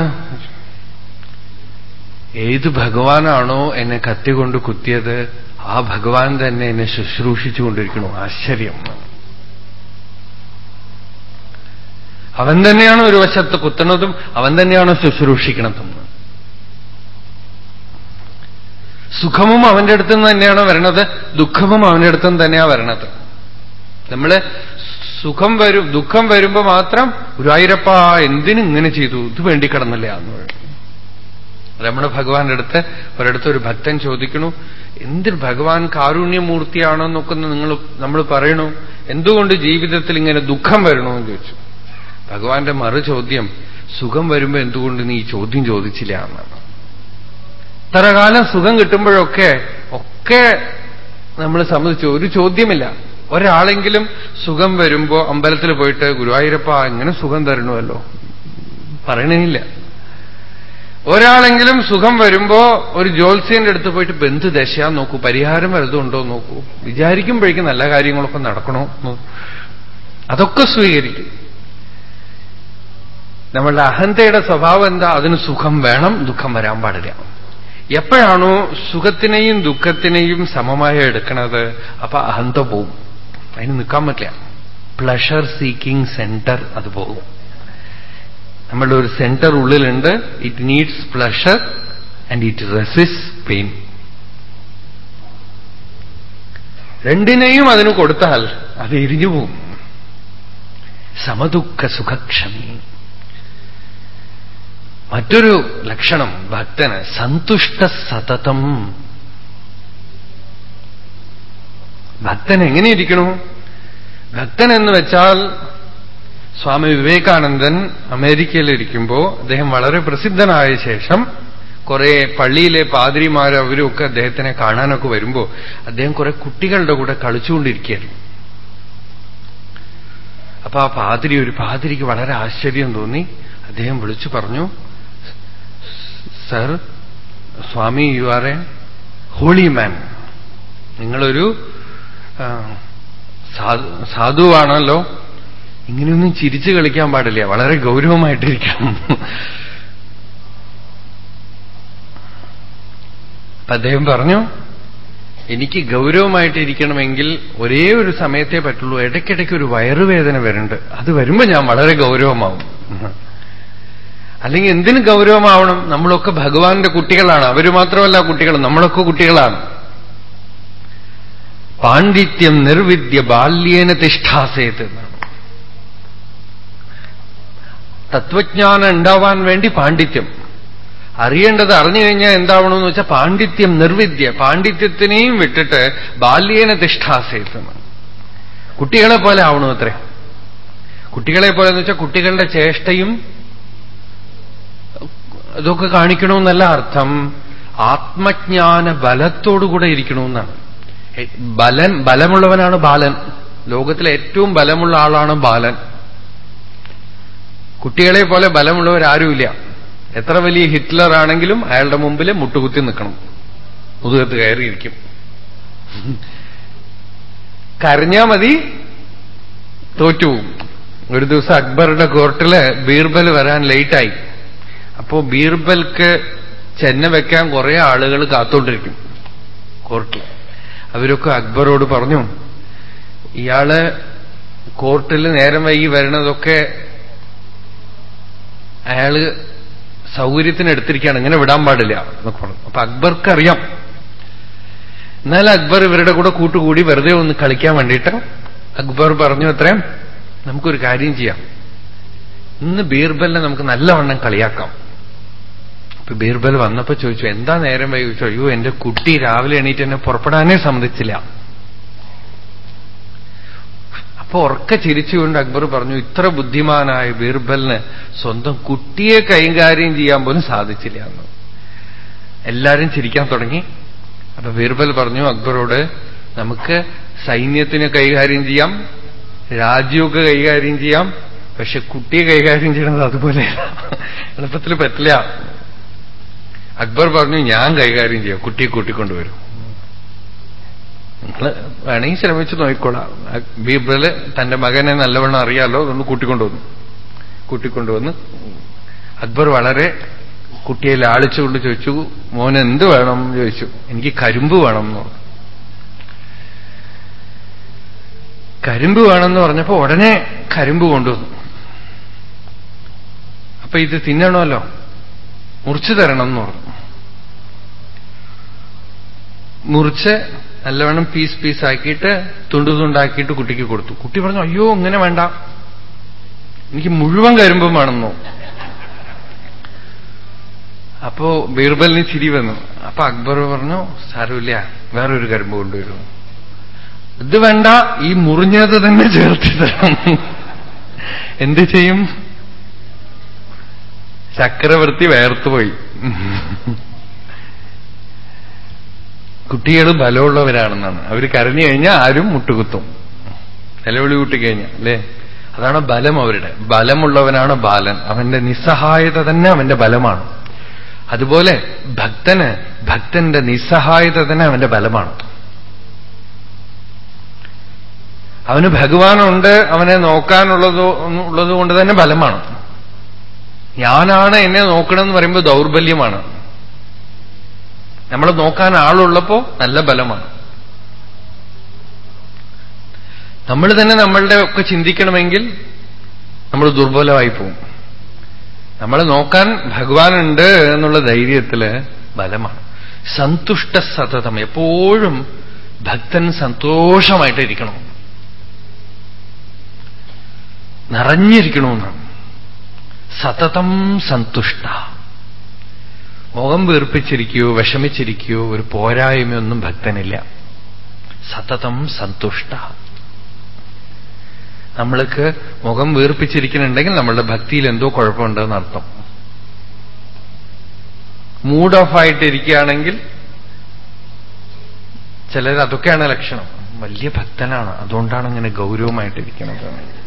ഏത് ഭഗവാനാണോ എന്നെ കത്തികൊണ്ട് കുത്തിയത് ആ ഭഗവാൻ തന്നെ എന്നെ ശുശ്രൂഷിച്ചുകൊണ്ടിരിക്കണു ആശ്ചര്യം. അവൻ തന്നെയാണ് ഒരു വശത്ത് കുത്തണതും അവൻ തന്നെയാണ് ശുശ്രൂഷിക്കണതും. സുഖമും അവന്റെ അടുത്ത് നിന്ന് തന്നെയാണ് വരണത് ദുഃഖവും അവന്റെ അടുത്ത് നിന്ന് തന്നെയാണ് വരണത്. നമ്മൾ സുഖം വരും ദുഃഖം വരുമ്പോ മാത്രം ഗുരുവായൂരപ്പ എന്തിനും ഇങ്ങനെ ചെയ്തു? ഇത് വേണ്ടി കിടന്നില്ല എന്ന് പറയും രമണ ഭഗവാന്റെ അടുത്ത് ഒരിടത്ത് ഒരു ഭക്തൻ ചോദിക്കണു എന്തിന് ഭഗവാൻ കാരുണ്യമൂർത്തിയാണോ എന്നൊക്കെ നിങ്ങൾ നമ്മൾ പറയണു? എന്തുകൊണ്ട് ജീവിതത്തിൽ ഇങ്ങനെ ദുഃഖം വരണമെന്ന് ചോദിച്ചു. ഭഗവാന്റെ മറു ചോദ്യം സുഖം വരുമ്പോ എന്തുകൊണ്ട് നീ ചോദ്യം ചോദിച്ചില്ല? എന്നാണ്. ഇത്ര കാലം സുഖം കിട്ടുമ്പോഴൊക്കെ ഒക്കെ നമ്മൾ സമ്മതിച്ചു. ഒരു ചോദ്യമില്ല. ഒരാളെങ്കിലും സുഖം വരുമ്പോ അമ്പലത്തിൽ പോയിട്ട് ഗുരുവായൂരപ്പ ഇങ്ങനെ സുഖം തരണമല്ലോ പറയണില്ല. ഒരാളെങ്കിലും സുഖം വരുമ്പോ ഒരു ജ്യോത്സ്യന്റെ അടുത്ത് പോയിട്ട് ബന്ധു ദശ നോക്കൂ പരിഹാരം വലുതുണ്ടോ നോക്കൂ. വിചാരിക്കുമ്പോഴേക്കും നല്ല കാര്യങ്ങളൊക്കെ നടക്കണോ അതൊക്കെ സ്വീകരിക്കും. നമ്മളുടെ അഹന്തയുടെ സ്വഭാവം എന്താ? അതിന് സുഖം വേണം ദുഃഖം വരാൻ പാടില്ല. എപ്പോഴാണോ സുഖത്തിനെയും ദുഃഖത്തിനെയും സമമായി എടുക്കുന്നത് അപ്പൊ അഹന്ത പോവും. അതിന് നിൽക്കാൻ പറ്റില്ല. പ്ലഷർ സീക്കിംഗ് സെന്റർ അത് പോകും. നമ്മളുടെ ഒരു സെന്റർ ഉള്ളിലുണ്ട്. It needs pleasure and it resists pain രണ്ടിനെയും അതിന് കൊടുത്താൽ അത് എരിഞ്ഞു പോവും. സമദുഃഖ സുഖക്ഷമി. മറ്റൊരു ലക്ഷണം ഭക്തന് സന്തുഷ്ട സതതം. ഭക്തൻ എങ്ങനെ ഭക്തൻ എന്ന് വെച്ചാൽ സ്വാമി വിവേകാനന്ദൻ അമേരിക്കയിലിരിക്കുമ്പോൾ അദ്ദേഹം വളരെ പ്രസിദ്ധനായ ശേഷം കുറെ പള്ളിയിലെ പാതിരിമാർ അവരുമൊക്കെ അദ്ദേഹത്തിനെ കാണാനൊക്കെ വരുമ്പോൾ അദ്ദേഹം കുറെ കുട്ടികളുടെ കൂടെ കളിച്ചുകൊണ്ടിരിക്കുകയായിരുന്നു. അപ്പൊ ആ പാതിരി ഒരു പാതിരിക്ക് വളരെ ആശ്ചര്യം തോന്നി. അദ്ദേഹം വിളിച്ചു പറഞ്ഞു sir Swami you are a holy man നിങ്ങളൊരു സാധുവാണല്ലോ. ഇങ്ങനെയൊന്നും ചിരിച്ചു കളിക്കാൻ പാടില്ല. വളരെ ഗൗരവമായിട്ടിരിക്കണം. അദ്ദേഹം പറഞ്ഞു എനിക്ക് ഗൗരവമായിട്ടിരിക്കണമെങ്കിൽ ഒരേ ഒരു സമയത്തേ പറ്റുള്ളൂ. ഇടയ്ക്കിടയ്ക്ക് ഒരു വയറുവേദന വരുന്നുണ്ട്. അത് വരുമ്പോ ഞാൻ വളരെ ഗൗരവമാവും. അല്ലെങ്കിൽ എന്തിന് ഗൗരവമാവണം? നമ്മളൊക്കെ ഭഗവാന്റെ കുട്ടികളാണ്. അവർ മാത്രമല്ല കുട്ടികൾ നമ്മളൊക്കെ കുട്ടികളാണ്. പാണ്ഡിത്യം നിർവിദ്യ ബാല്യേന തിഷ്ഠാസേത് എന്നാണ്. തത്വജ്ഞാനം ഉണ്ടാവാൻ വേണ്ടി പാണ്ഡിത്യം. അറിയേണ്ടത് അറിഞ്ഞു കഴിഞ്ഞാൽ എന്താവണമെന്ന് വെച്ചാൽ പാണ്ഡിത്യം നിർവിദ്യ. പാണ്ഡിത്യത്തിനെയും വിട്ടിട്ട് ബാല്യേന തിഷ്ഠാസേത് കുട്ടികളെ പോലെ ആവണം അത്രേ കുട്ടികളെ പോലെ എന്ന് വെച്ചാൽ കുട്ടികളുടെ ചേഷ്ടയും ഇതൊക്കെ കാണിക്കണമെന്നല്ല അർത്ഥം. ആത്മജ്ഞാന ബലത്തോടുകൂടെ ഇരിക്കണമെന്നാണ് ബലൻ ബലമുള്ളവനാണ് ബാലൻ. ലോകത്തിലെ ഏറ്റവും ബലമുള്ള ആളാണ് ബാലൻ. കുട്ടികളെ പോലെ ബലമുള്ളവരാരുമില്ല എത്ര വലിയ ഹിറ്റ്ലർ ആണെങ്കിലും അയാളുടെ മുമ്പിൽ മുട്ടുകുത്തി നിൽക്കണം. മുതുകത്ത് കയറിയിരിക്കും. കരഞ്ഞാ മതി തോറ്റുപോകും ഒരു ദിവസം അക്ബറുടെ കോർട്ടിൽ ബീർബൽ വരാൻ ലേറ്റായി. അപ്പോ ബീർബൽക്ക് ചെന്ന വെക്കാൻ കുറെ ആളുകൾ കാത്തോണ്ടിരിക്കും കോർട്ടിൽ അവരൊക്കെ അക്ബറോട് പറഞ്ഞു ഇയാൾ കോർട്ടിൽ നേരം വൈകി വരണതൊക്കെ അയാൾ സൗകര്യത്തിന് എടുത്തിരിക്കുകയാണ്. ഇങ്ങനെ വിടാൻ പാടില്ല എന്നൊക്കെ പറഞ്ഞു. അപ്പൊ അക്ബർക്ക് അറിയാം എന്നാൽ അക്ബർ ഇവരുടെ കൂടെ കൂട്ടുകൂടി വെറുതെ ഒന്ന് കളിക്കാൻ വേണ്ടിയിട്ട് അക്ബർ പറഞ്ഞു അത്രയും നമുക്കൊരു കാര്യം ചെയ്യാം. ഇന്ന് ബീർബലിനെ നമുക്ക് നല്ലവണ്ണം കളിയാക്കാം. അപ്പൊ ബീർബൽ വന്നപ്പോ ചോദിച്ചു എന്താ നേരം വൈകി? ചോദിച്ചു അയ്യോ എന്റെ കുട്ടി രാവിലെ എണീറ്റ് എന്നെ പുറപ്പെടാനേ സമ്മതിച്ചില്ല. അപ്പൊ ഉറക്കെ ചിരിച്ചുകൊണ്ട് അക്ബർ പറഞ്ഞു ഇത്ര ബുദ്ധിമാനായ ബീർബലിന് സ്വന്തം കുട്ടിയെ കൈകാര്യം ചെയ്യാൻ പോലും സാധിച്ചില്ല എന്ന്. എല്ലാരും ചിരിക്കാൻ തുടങ്ങി. അപ്പൊ ബീർബൽ പറഞ്ഞു അക്ബറോട് നമുക്ക് സൈന്യത്തിന് കൈകാര്യം ചെയ്യാം രാജ്യമൊക്കെ കൈകാര്യം ചെയ്യാം പക്ഷെ കുട്ടിയെ കൈകാര്യം ചെയ്യണത് അതുപോലെ എളുപ്പത്തിൽ പറ്റില്ല. അക്ബർ പറഞ്ഞു ഞാൻ കൈകാര്യം ചെയ്യാം കുട്ടിയെ കൂട്ടിക്കൊണ്ടുവരും. നിങ്ങൾ വേണമെങ്കിൽ ശ്രമിച്ചു നോക്കിക്കോളാം. ബീർബൽ തന്റെ മകനെ നല്ലവണ്ണം അറിയാലോ അതൊന്ന് കൂട്ടിക്കൊണ്ടുവന്നു. കൂട്ടിക്കൊണ്ടുവന്ന് അക്ബർ വളരെ കുട്ടിയെ ലാളിച്ചുകൊണ്ട് ചോദിച്ചു മോൻ എന്ത് വേണം? എന്ന് ചോദിച്ചു. എനിക്ക് കരിമ്പ് വേണം എന്ന് പറഞ്ഞു. കരിമ്പ് വേണമെന്ന് പറഞ്ഞപ്പോ ഉടനെ കരിമ്പ് കൊണ്ടുവന്നു. അപ്പൊ ഇത് തിന്നണമല്ലോ? മുറിച്ചു തരണം എന്ന് പറഞ്ഞു. മുറിച്ച് നല്ലവണ്ണം പീസ് ആക്കിയിട്ട് തുണ്ടു തുണ്ടാക്കിയിട്ട് കുട്ടിക്ക് കൊടുത്തു. കുട്ടി പറഞ്ഞു അയ്യോ ഇങ്ങനെ വേണ്ട. എനിക്ക് മുഴുവൻ കരിമ്പും വേണമെന്നോ? അപ്പോ ബീർബലിന് ചിരി വന്നു. അപ്പൊ അക്ബർ പറഞ്ഞു സാരമില്ല വേറൊരു കരിമ്പ് കൊണ്ടുവരുന്നു ഇത് വേണ്ട ഈ മുറിഞ്ഞത് തന്നെ ചേർത്തി തരാം എന്ത് ചെയ്യും? ചക്രവർത്തി വേർത്തുപോയി കുട്ടികൾ ബലമുള്ളവരാണെന്നാണ്. അവർ കരഞ്ഞു കഴിഞ്ഞാൽ ആരും മുട്ടുകുത്തും. നിലവിളി കൂട്ടിക്കഴിഞ്ഞാൽ അല്ലേ? അതാണ് ബലം അവരുടെ. ബലമുള്ളവനാണ് ബാലൻ. അവന്റെ നിസ്സഹായത തന്നെ അവന്റെ ബലമാണ്. അതുപോലെ ഭക്തന് ഭക്തന്റെ നിസ്സഹായത തന്നെ അവന്റെ ബലമാണ്. അവന് ഭഗവാനുണ്ട് അവനെ നോക്കാനുള്ളത് ഉള്ളതുകൊണ്ട് തന്നെ ബലമാണ്. ഞാനാണ് എന്നെ നോക്കണമെന്ന് പറയുമ്പോൾ ദൗർബല്യമാണ്. നമ്മൾ നോക്കാൻ ആളുള്ളപ്പോ നല്ല ബലമാണ്. നമ്മൾ തന്നെ നമ്മളുടെ ഒക്കെ ചിന്തിക്കണമെങ്കിൽ നമ്മൾ ദുർബലമായി പോവും. നമ്മൾ നോക്കാൻ ഭഗവാനുണ്ട് എന്നുള്ള ധൈര്യത്തിൽ ബലമാണ്. സന്തുഷ്ട സതതം. എപ്പോഴും ഭക്തൻ സന്തോഷമായിട്ടിരിക്കണം. നിറഞ്ഞിരിക്കണമെന്നാണ്. സതതം സന്തുഷ്ട. മുഖം വീർപ്പിച്ചിരിക്കുകയോ വിഷമിച്ചിരിക്കുകയോ ഒരു പോരായ്മയൊന്നും ഭക്തനില്ല. സതതം സന്തുഷ്ട. നമ്മൾക്ക് മുഖം വീർപ്പിച്ചിരിക്കുന്നുണ്ടെങ്കിൽ നമ്മളുടെ ഭക്തിയിൽ എന്തോ കുഴപ്പമുണ്ടെന്ന് അർത്ഥം. മൂഡ് ഓഫ് ആയിട്ടിരിക്കുകയാണെങ്കിൽ ചിലർ അതൊക്കെയാണ് ലക്ഷണം. വലിയ ഭക്തനാണ്. അതുകൊണ്ടാണ് ഇങ്ങനെ ഗൗരവമായിട്ടിരിക്കുന്നത്.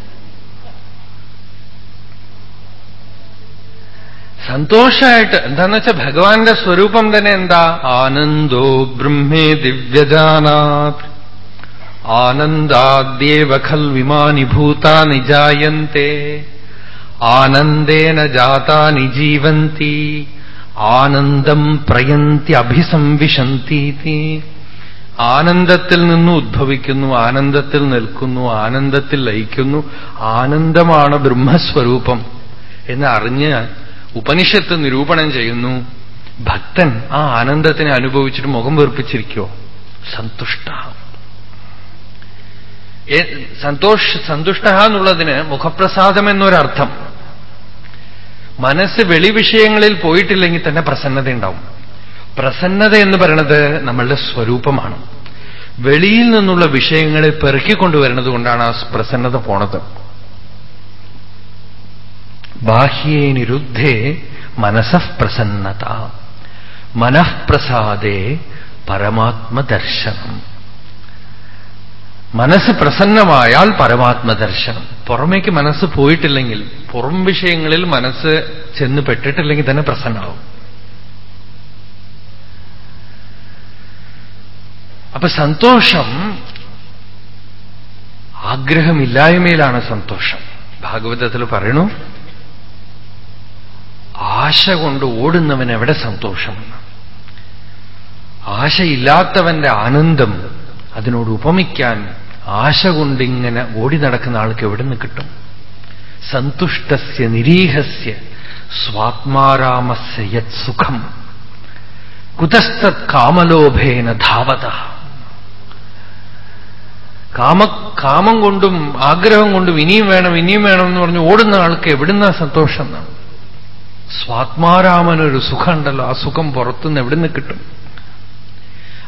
സന്തോഷമായിട്ട് എന്താന്ന് വെച്ചാൽ ഭഗവാന്റെ സ്വരൂപം തന്നെ എന്താ? ആനന്ദോ ബ്രഹ്മേ ദിവ്യജാനാത്. ആനന്ദാദ്യേവ ഖൽ വിമാനി ഭൂതാനി ആനന്ദേന ജാതാനി ജീവന്തി. ആനന്ദം പ്രയന്തി അഭിസംവിശന്തി ആനന്ദത്തിൽ നിന്ന് ഉദ്ഭവിക്കുന്നു ആനന്ദത്തിൽ നിൽക്കുന്നു ആനന്ദത്തിൽ ലയിക്കുന്നു. ആനന്ദമാണ് ബ്രഹ്മസ്വരൂപം. എന്ന് അറിഞ്ഞ് ഉപനിഷത്ത് നിരൂപണം ചെയ്യുന്നു. ഭക്തൻ ആ ആനന്ദത്തിനെ അനുഭവിച്ചിട്ട് മുഖം വെറുപ്പിച്ചിരിക്കോ സന്തുഷ്ട. സന്തോഷ് സന്തുഷ്ട എന്നുള്ളതിന് മുഖപ്രസാദം എന്നൊരർത്ഥം. മനസ്സ് വെളിവിഷയങ്ങളിൽ പോയിട്ടില്ലെങ്കിൽ തന്നെ പ്രസന്നത ഉണ്ടാവും. പ്രസന്നത എന്ന് പറയുന്നത് നമ്മളുടെ സ്വരൂപമാണ്. വെളിയിൽ നിന്നുള്ള വിഷയങ്ങളെ പെറുക്കിക്കൊണ്ടുവരുന്നത് കൊണ്ടാണ് ആ പ്രസന്നത പോണത്. ബാഹ്യേ നിരുദ്ധേ മനഃപ്രസന്നത മനഃപ്രസാദേ പരമാത്മദർശനം. മനസ്സ് പ്രസന്നമായാൽ പരമാത്മദർശനം. പുറമേക്ക് മനസ്സ് പോയിട്ടില്ലെങ്കിൽ പുറം വിഷയങ്ങളിൽ മനസ്സ് ചെന്ന് പെട്ടിട്ടില്ലെങ്കിൽ തന്നെ പ്രസന്നമാവും അപ്പൊ സന്തോഷം ആഗ്രഹമില്ലായ്മയിലാണ് സന്തോഷം. ഭാഗവതത്തിൽ പറയണു ആശ കൊണ്ട് ഓടുന്നവൻ എവിടെ സന്തോഷം? ആശയില്ലാത്തവന്റെ ആനന്ദം അതിനോട് ഉപമിക്കാൻ ആശ കൊണ്ടിങ്ങനെ ഓടി നടക്കുന്ന ആൾക്ക് എവിടെ നിന്ന് കിട്ടും? സന്തുഷ്ടസ്യ നിരീഹസ്യ സ്വാത്മാരാമസ്യ യത് സുഖം. കുതസ്തത് കാമലോഭേന ധാവത. കാമ കാമം കൊണ്ടും ആഗ്രഹം കൊണ്ടും ഇനിയും വേണം ഇനിയും വേണം എന്ന് പറഞ്ഞ് ഓടുന്ന ആൾക്ക് എവിടുന്ന സന്തോഷം? എന്നാണ് സ്വാത്മാരാമനൊരു സുഖമുണ്ടല്ലോ. ആ സുഖം പുറത്തുനിന്ന് നിന്ന് കിട്ടും?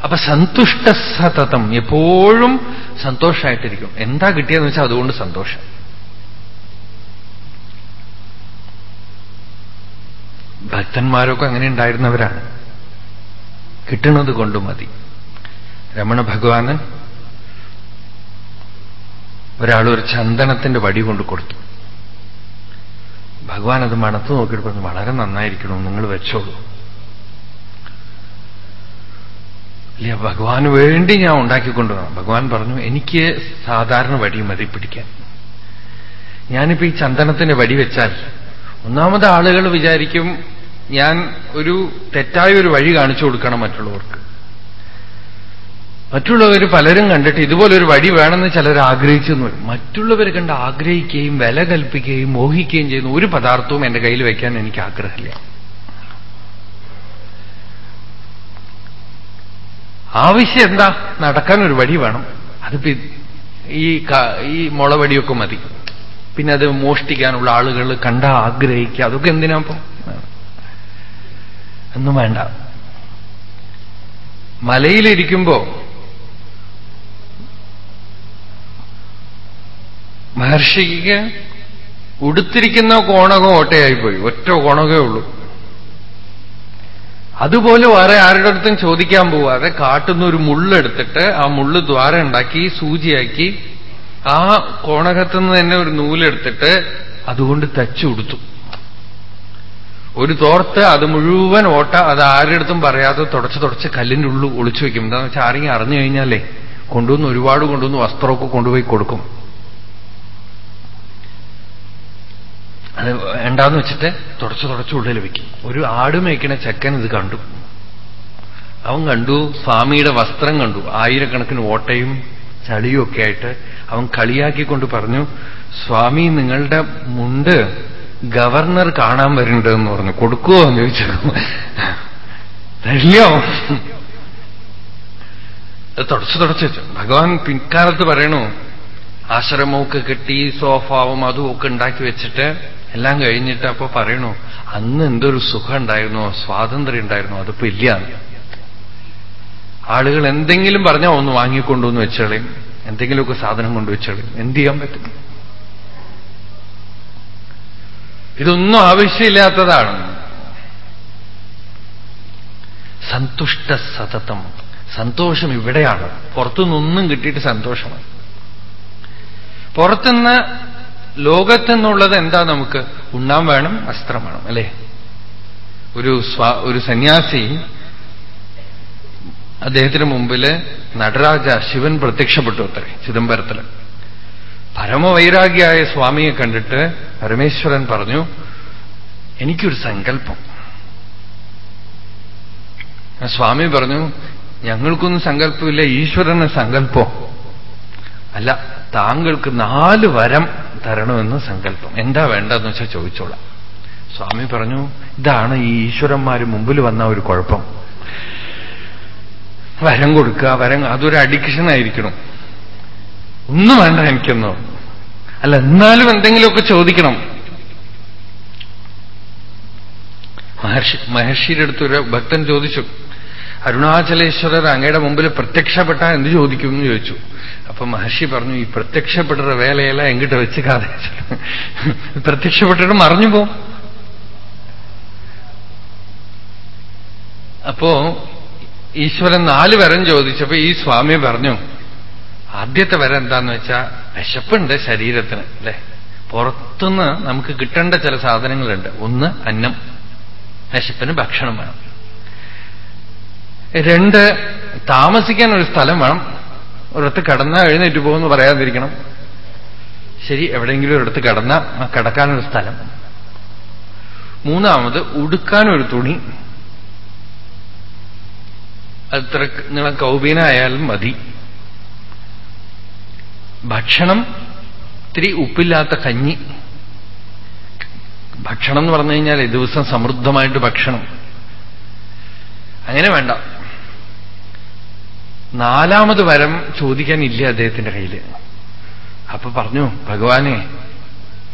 അപ്പൊ സന്തുഷ്ട സതതം എപ്പോഴും സന്തോഷമായിട്ടിരിക്കും എന്താ കിട്ടിയെന്ന് വെച്ചാൽ അതുകൊണ്ട് സന്തോഷം. ഭക്തന്മാരൊക്കെ അങ്ങനെ ഉണ്ടായിരുന്നവരാണ്. കിട്ടുന്നത് കൊണ്ട് മതി. രമണ ഒരാൾ ഒരു ചന്ദനത്തിന്റെ വടി കൊണ്ട് കൊടുത്തു. ഭഗവാൻ അത് മണത്ത് നോക്കിയിട്ട് പറഞ്ഞു വളരെ നന്നായിരിക്കണം? നിങ്ങൾ വെച്ചോളൂ. ഇല്ല ഭഗവാന് വേണ്ടി ഞാൻ ഉണ്ടാക്കിക്കൊണ്ടുവന്നു ഭഗവാൻ പറഞ്ഞു എനിക്ക് സാധാരണ വടി മതി പിടിക്കാൻ. ഞാനിപ്പോ ഈ ചന്ദനത്തിന് വടി വെച്ചാൽ ഒന്നാമത് ആളുകൾ വിചാരിക്കും ഞാൻ ഒരു തെറ്റായ ഒരു വഴി കാണിച്ചു കൊടുക്കണം മറ്റുള്ളവർക്ക്. മറ്റുള്ളവർ പലരും കണ്ടിട്ട് ഇതുപോലെ ഒരു വഴി വേണമെന്ന് ചിലർ ആഗ്രഹിച്ചെന്ന് വരും. മറ്റുള്ളവർ കണ്ട് ആഗ്രഹിക്കുകയും വില കൽപ്പിക്കുകയും മോഹിക്കുകയും ചെയ്യുന്ന ഒരു പദാർത്ഥവും എന്റെ കയ്യിൽ വയ്ക്കാൻ എനിക്ക് ആഗ്രഹമില്ല. ആവശ്യം എന്താ? നടക്കാൻ ഒരു വഴി വേണം. അതിപ്പോ ഈ ഈ മുളവടിയൊക്കെ മതി. പിന്നെ അത് മോഷ്ടിക്കാനുള്ള ആളുകൾ കണ്ട ആഗ്രഹിക്കുക. അതൊക്കെ എന്തിനാപ്പം ഒന്നും വേണ്ട. മലയിലിരിക്കുമ്പോ മഹർഷിക്ക് ഉടുത്തിരിക്കുന്ന കോണകം ഓട്ടയായിപ്പോയി. ഒറ്റ കോണകേ ഉള്ളൂ. അതുപോലെ വേറെ ആരുടെ അടുത്തും ചോദിക്കാൻ പോവാതെ കാട്ടുന്ന ഒരു മുള്ളെടുത്തിട്ട് ആ മുള്ള് ദ്വാരം ഉണ്ടാക്കി സൂചിയാക്കി ആ കോണകത്തുനിന്ന് തന്നെ ഒരു നൂലെടുത്തിട്ട് അതുകൊണ്ട് തച്ചു കൊടുത്തു. ഒരു തോർത്ത് അത് മുഴുവൻ ഓട്ട അത് ആരുടെ പറയാതെ തുടച്ച് തുടച്ച് കല്ലിന്റെ ഉള്ളു ഒളിച്ചു വയ്ക്കും എന്താണെന്ന് വെച്ചാൽ ആരെങ്കിലും അറിഞ്ഞു കഴിഞ്ഞാലേ കൊണ്ടുവന്ന് ഒരുപാട് കൊണ്ടുവന്ന് വസ്ത്രമൊക്കെ കൊണ്ടുപോയി കൊടുക്കും. അത് വേണ്ടാന്ന് വെച്ചിട്ട് തുടച്ചു തുടച്ചു ഉള്ളിൽ വെക്കും. ഒരു ആട് മേയ്ക്കണ ചെക്കൻ ഇത് കണ്ടു. അവൻ കണ്ടു സ്വാമിയുടെ വസ്ത്രം കണ്ടു ആയിരക്കണക്കിന് ഓട്ടയും ചളിയും ഒക്കെ ആയിട്ട് അവൻ കളിയാക്കിക്കൊണ്ട് പറഞ്ഞു സ്വാമി നിങ്ങളുടെ മുണ്ട് ഗവർണർ കാണാൻ വരുന്നുണ്ടെന്ന് പറഞ്ഞു. കൊടുക്കുമോ എന്ന് ചോദിച്ചു തരില്ലോ തുടച്ചു തുടച്ചു വെച്ചു. ഭഗവാൻ പിൻകാലത്ത് പറയണു ആശ്രമമൊക്കെ കെട്ടി സോഫാവും അതും ഒക്കെ ഉണ്ടാക്കി വെച്ചിട്ട് എല്ലാം കഴിഞ്ഞിട്ട് അപ്പൊ പറയണു അന്ന് എന്തൊരു സുഖം ഉണ്ടായിരുന്നോ സ്വാതന്ത്ര്യം ഉണ്ടായിരുന്നോ അതിപ്പോ ഇല്ല. ആളുകൾ എന്തെങ്കിലും പറഞ്ഞാൽ ഒന്ന് വാങ്ങിക്കൊണ്ടുവന്ന് വെച്ചോളയും എന്തെങ്കിലുമൊക്കെ സാധനം കൊണ്ടുവച്ചോളയും എന്ത് ചെയ്യാൻ പറ്റും? ഇതൊന്നും ആവശ്യമില്ലാത്തതാണ്. സന്തുഷ്ട സതതം. സന്തോഷം ഇവിടെയാണ്. പുറത്തുനിന്നൊന്നും കിട്ടിയിട്ട് സന്തോഷമാണ്. പുറത്തുനിന്ന് ലോകത്തെന്നുള്ളത് എന്താ നമുക്ക്? ഉണ്ണാൻ വേണം വസ്ത്രം വേണം അല്ലേ? ഒരു ഒരു സന്യാസി അദ്ദേഹത്തിന് മുമ്പിൽ നടരാജ ശിവൻ പ്രത്യക്ഷപ്പെട്ടു അത്രേ ചിദംബരത്തിൽ പരമവൈരാഗ്യായ സ്വാമിയെ കണ്ടിട്ട് പരമേശ്വരൻ പറഞ്ഞു എനിക്കൊരു സങ്കല്പം. സ്വാമി പറഞ്ഞു ഞങ്ങൾക്കൊന്നും സങ്കല്പമില്ല ഈശ്വരന് സങ്കല്പം. അല്ല താങ്കൾക്ക് നാല് വരം തരണമെന്ന് സങ്കല്പം. എന്താ വേണ്ടെന്ന് വെച്ചാൽ ചോദിച്ചോളാം. സ്വാമി പറഞ്ഞു ഇതാണ് ഈ ഈശ്വരന്മാർ മുമ്പിൽ വന്ന ഒരു കുഴപ്പം. വരം കൊടുക്കുക വരം അതൊരു അഡിക്ഷൻ ആയിരിക്കണം. ഒന്നും വേണ്ട എനിക്കൊന്നും. അല്ല എന്നാലും എന്തെങ്കിലുമൊക്കെ ചോദിക്കണം. മഹർഷി മഹർഷിയുടെ അടുത്തൊരു ഭക്തൻ ചോദിച്ചു അരുണാചലേശ്വരർ അങ്ങയുടെ മുമ്പിൽ പ്രത്യക്ഷപ്പെട്ടാൽ എന്ത് ചോദിക്കും എന്ന് ചോദിച്ചു. അപ്പൊ മഹർഷി പറഞ്ഞു ഈ പ്രത്യക്ഷപ്പെട്ട വേലയെല്ലാം എങ്കിട്ട് വെച്ച് കാതെ? പ്രത്യക്ഷപ്പെട്ടിട്ട് മറിഞ്ഞു പോ. അപ്പോ ഈശ്വരൻ നാല് വരം ചോദിച്ചപ്പോ ഈ സ്വാമി പറഞ്ഞു ആദ്യത്തെ വരം എന്താന്ന് വെച്ചാൽ വിശപ്പുണ്ട് ശരീരത്തിന് അല്ലെ? പുറത്തുനിന്ന് നമുക്ക് കിട്ടേണ്ട ചില സാധനങ്ങളുണ്ട്. ഒന്ന് അന്നം വിശപ്പിന് ഭക്ഷണം വേണം. രണ്ട് താമസിക്കാൻ ഒരു സ്ഥലം വേണം. ഒരിടത്ത് കടന്നാൽ എഴുന്നേറ്റ് പോകുമെന്ന് പറയാതിരിക്കണം. ശരി എവിടെയെങ്കിലും ഒരിടത്ത് കടന്ന കിടക്കാനൊരു സ്ഥലം. മൂന്നാമത് ഉടുക്കാനൊരു തുണി. അത്ര നിങ്ങൾ കൗബീനായാലും മതി. ഭക്ഷണം ഇത്തിരി ഉപ്പില്ലാത്ത കഞ്ഞി. ഭക്ഷണം എന്ന് പറഞ്ഞു കഴിഞ്ഞാൽ ദിവസം സമൃദ്ധമായിട്ട് ഭക്ഷണം. അങ്ങനെ വേണ്ട. നാലാമത് വരം ചോദിക്കാനില്ല അദ്ദേഹത്തിന്റെ കയ്യിൽ അപ്പൊ പറഞ്ഞു ഭഗവാനെ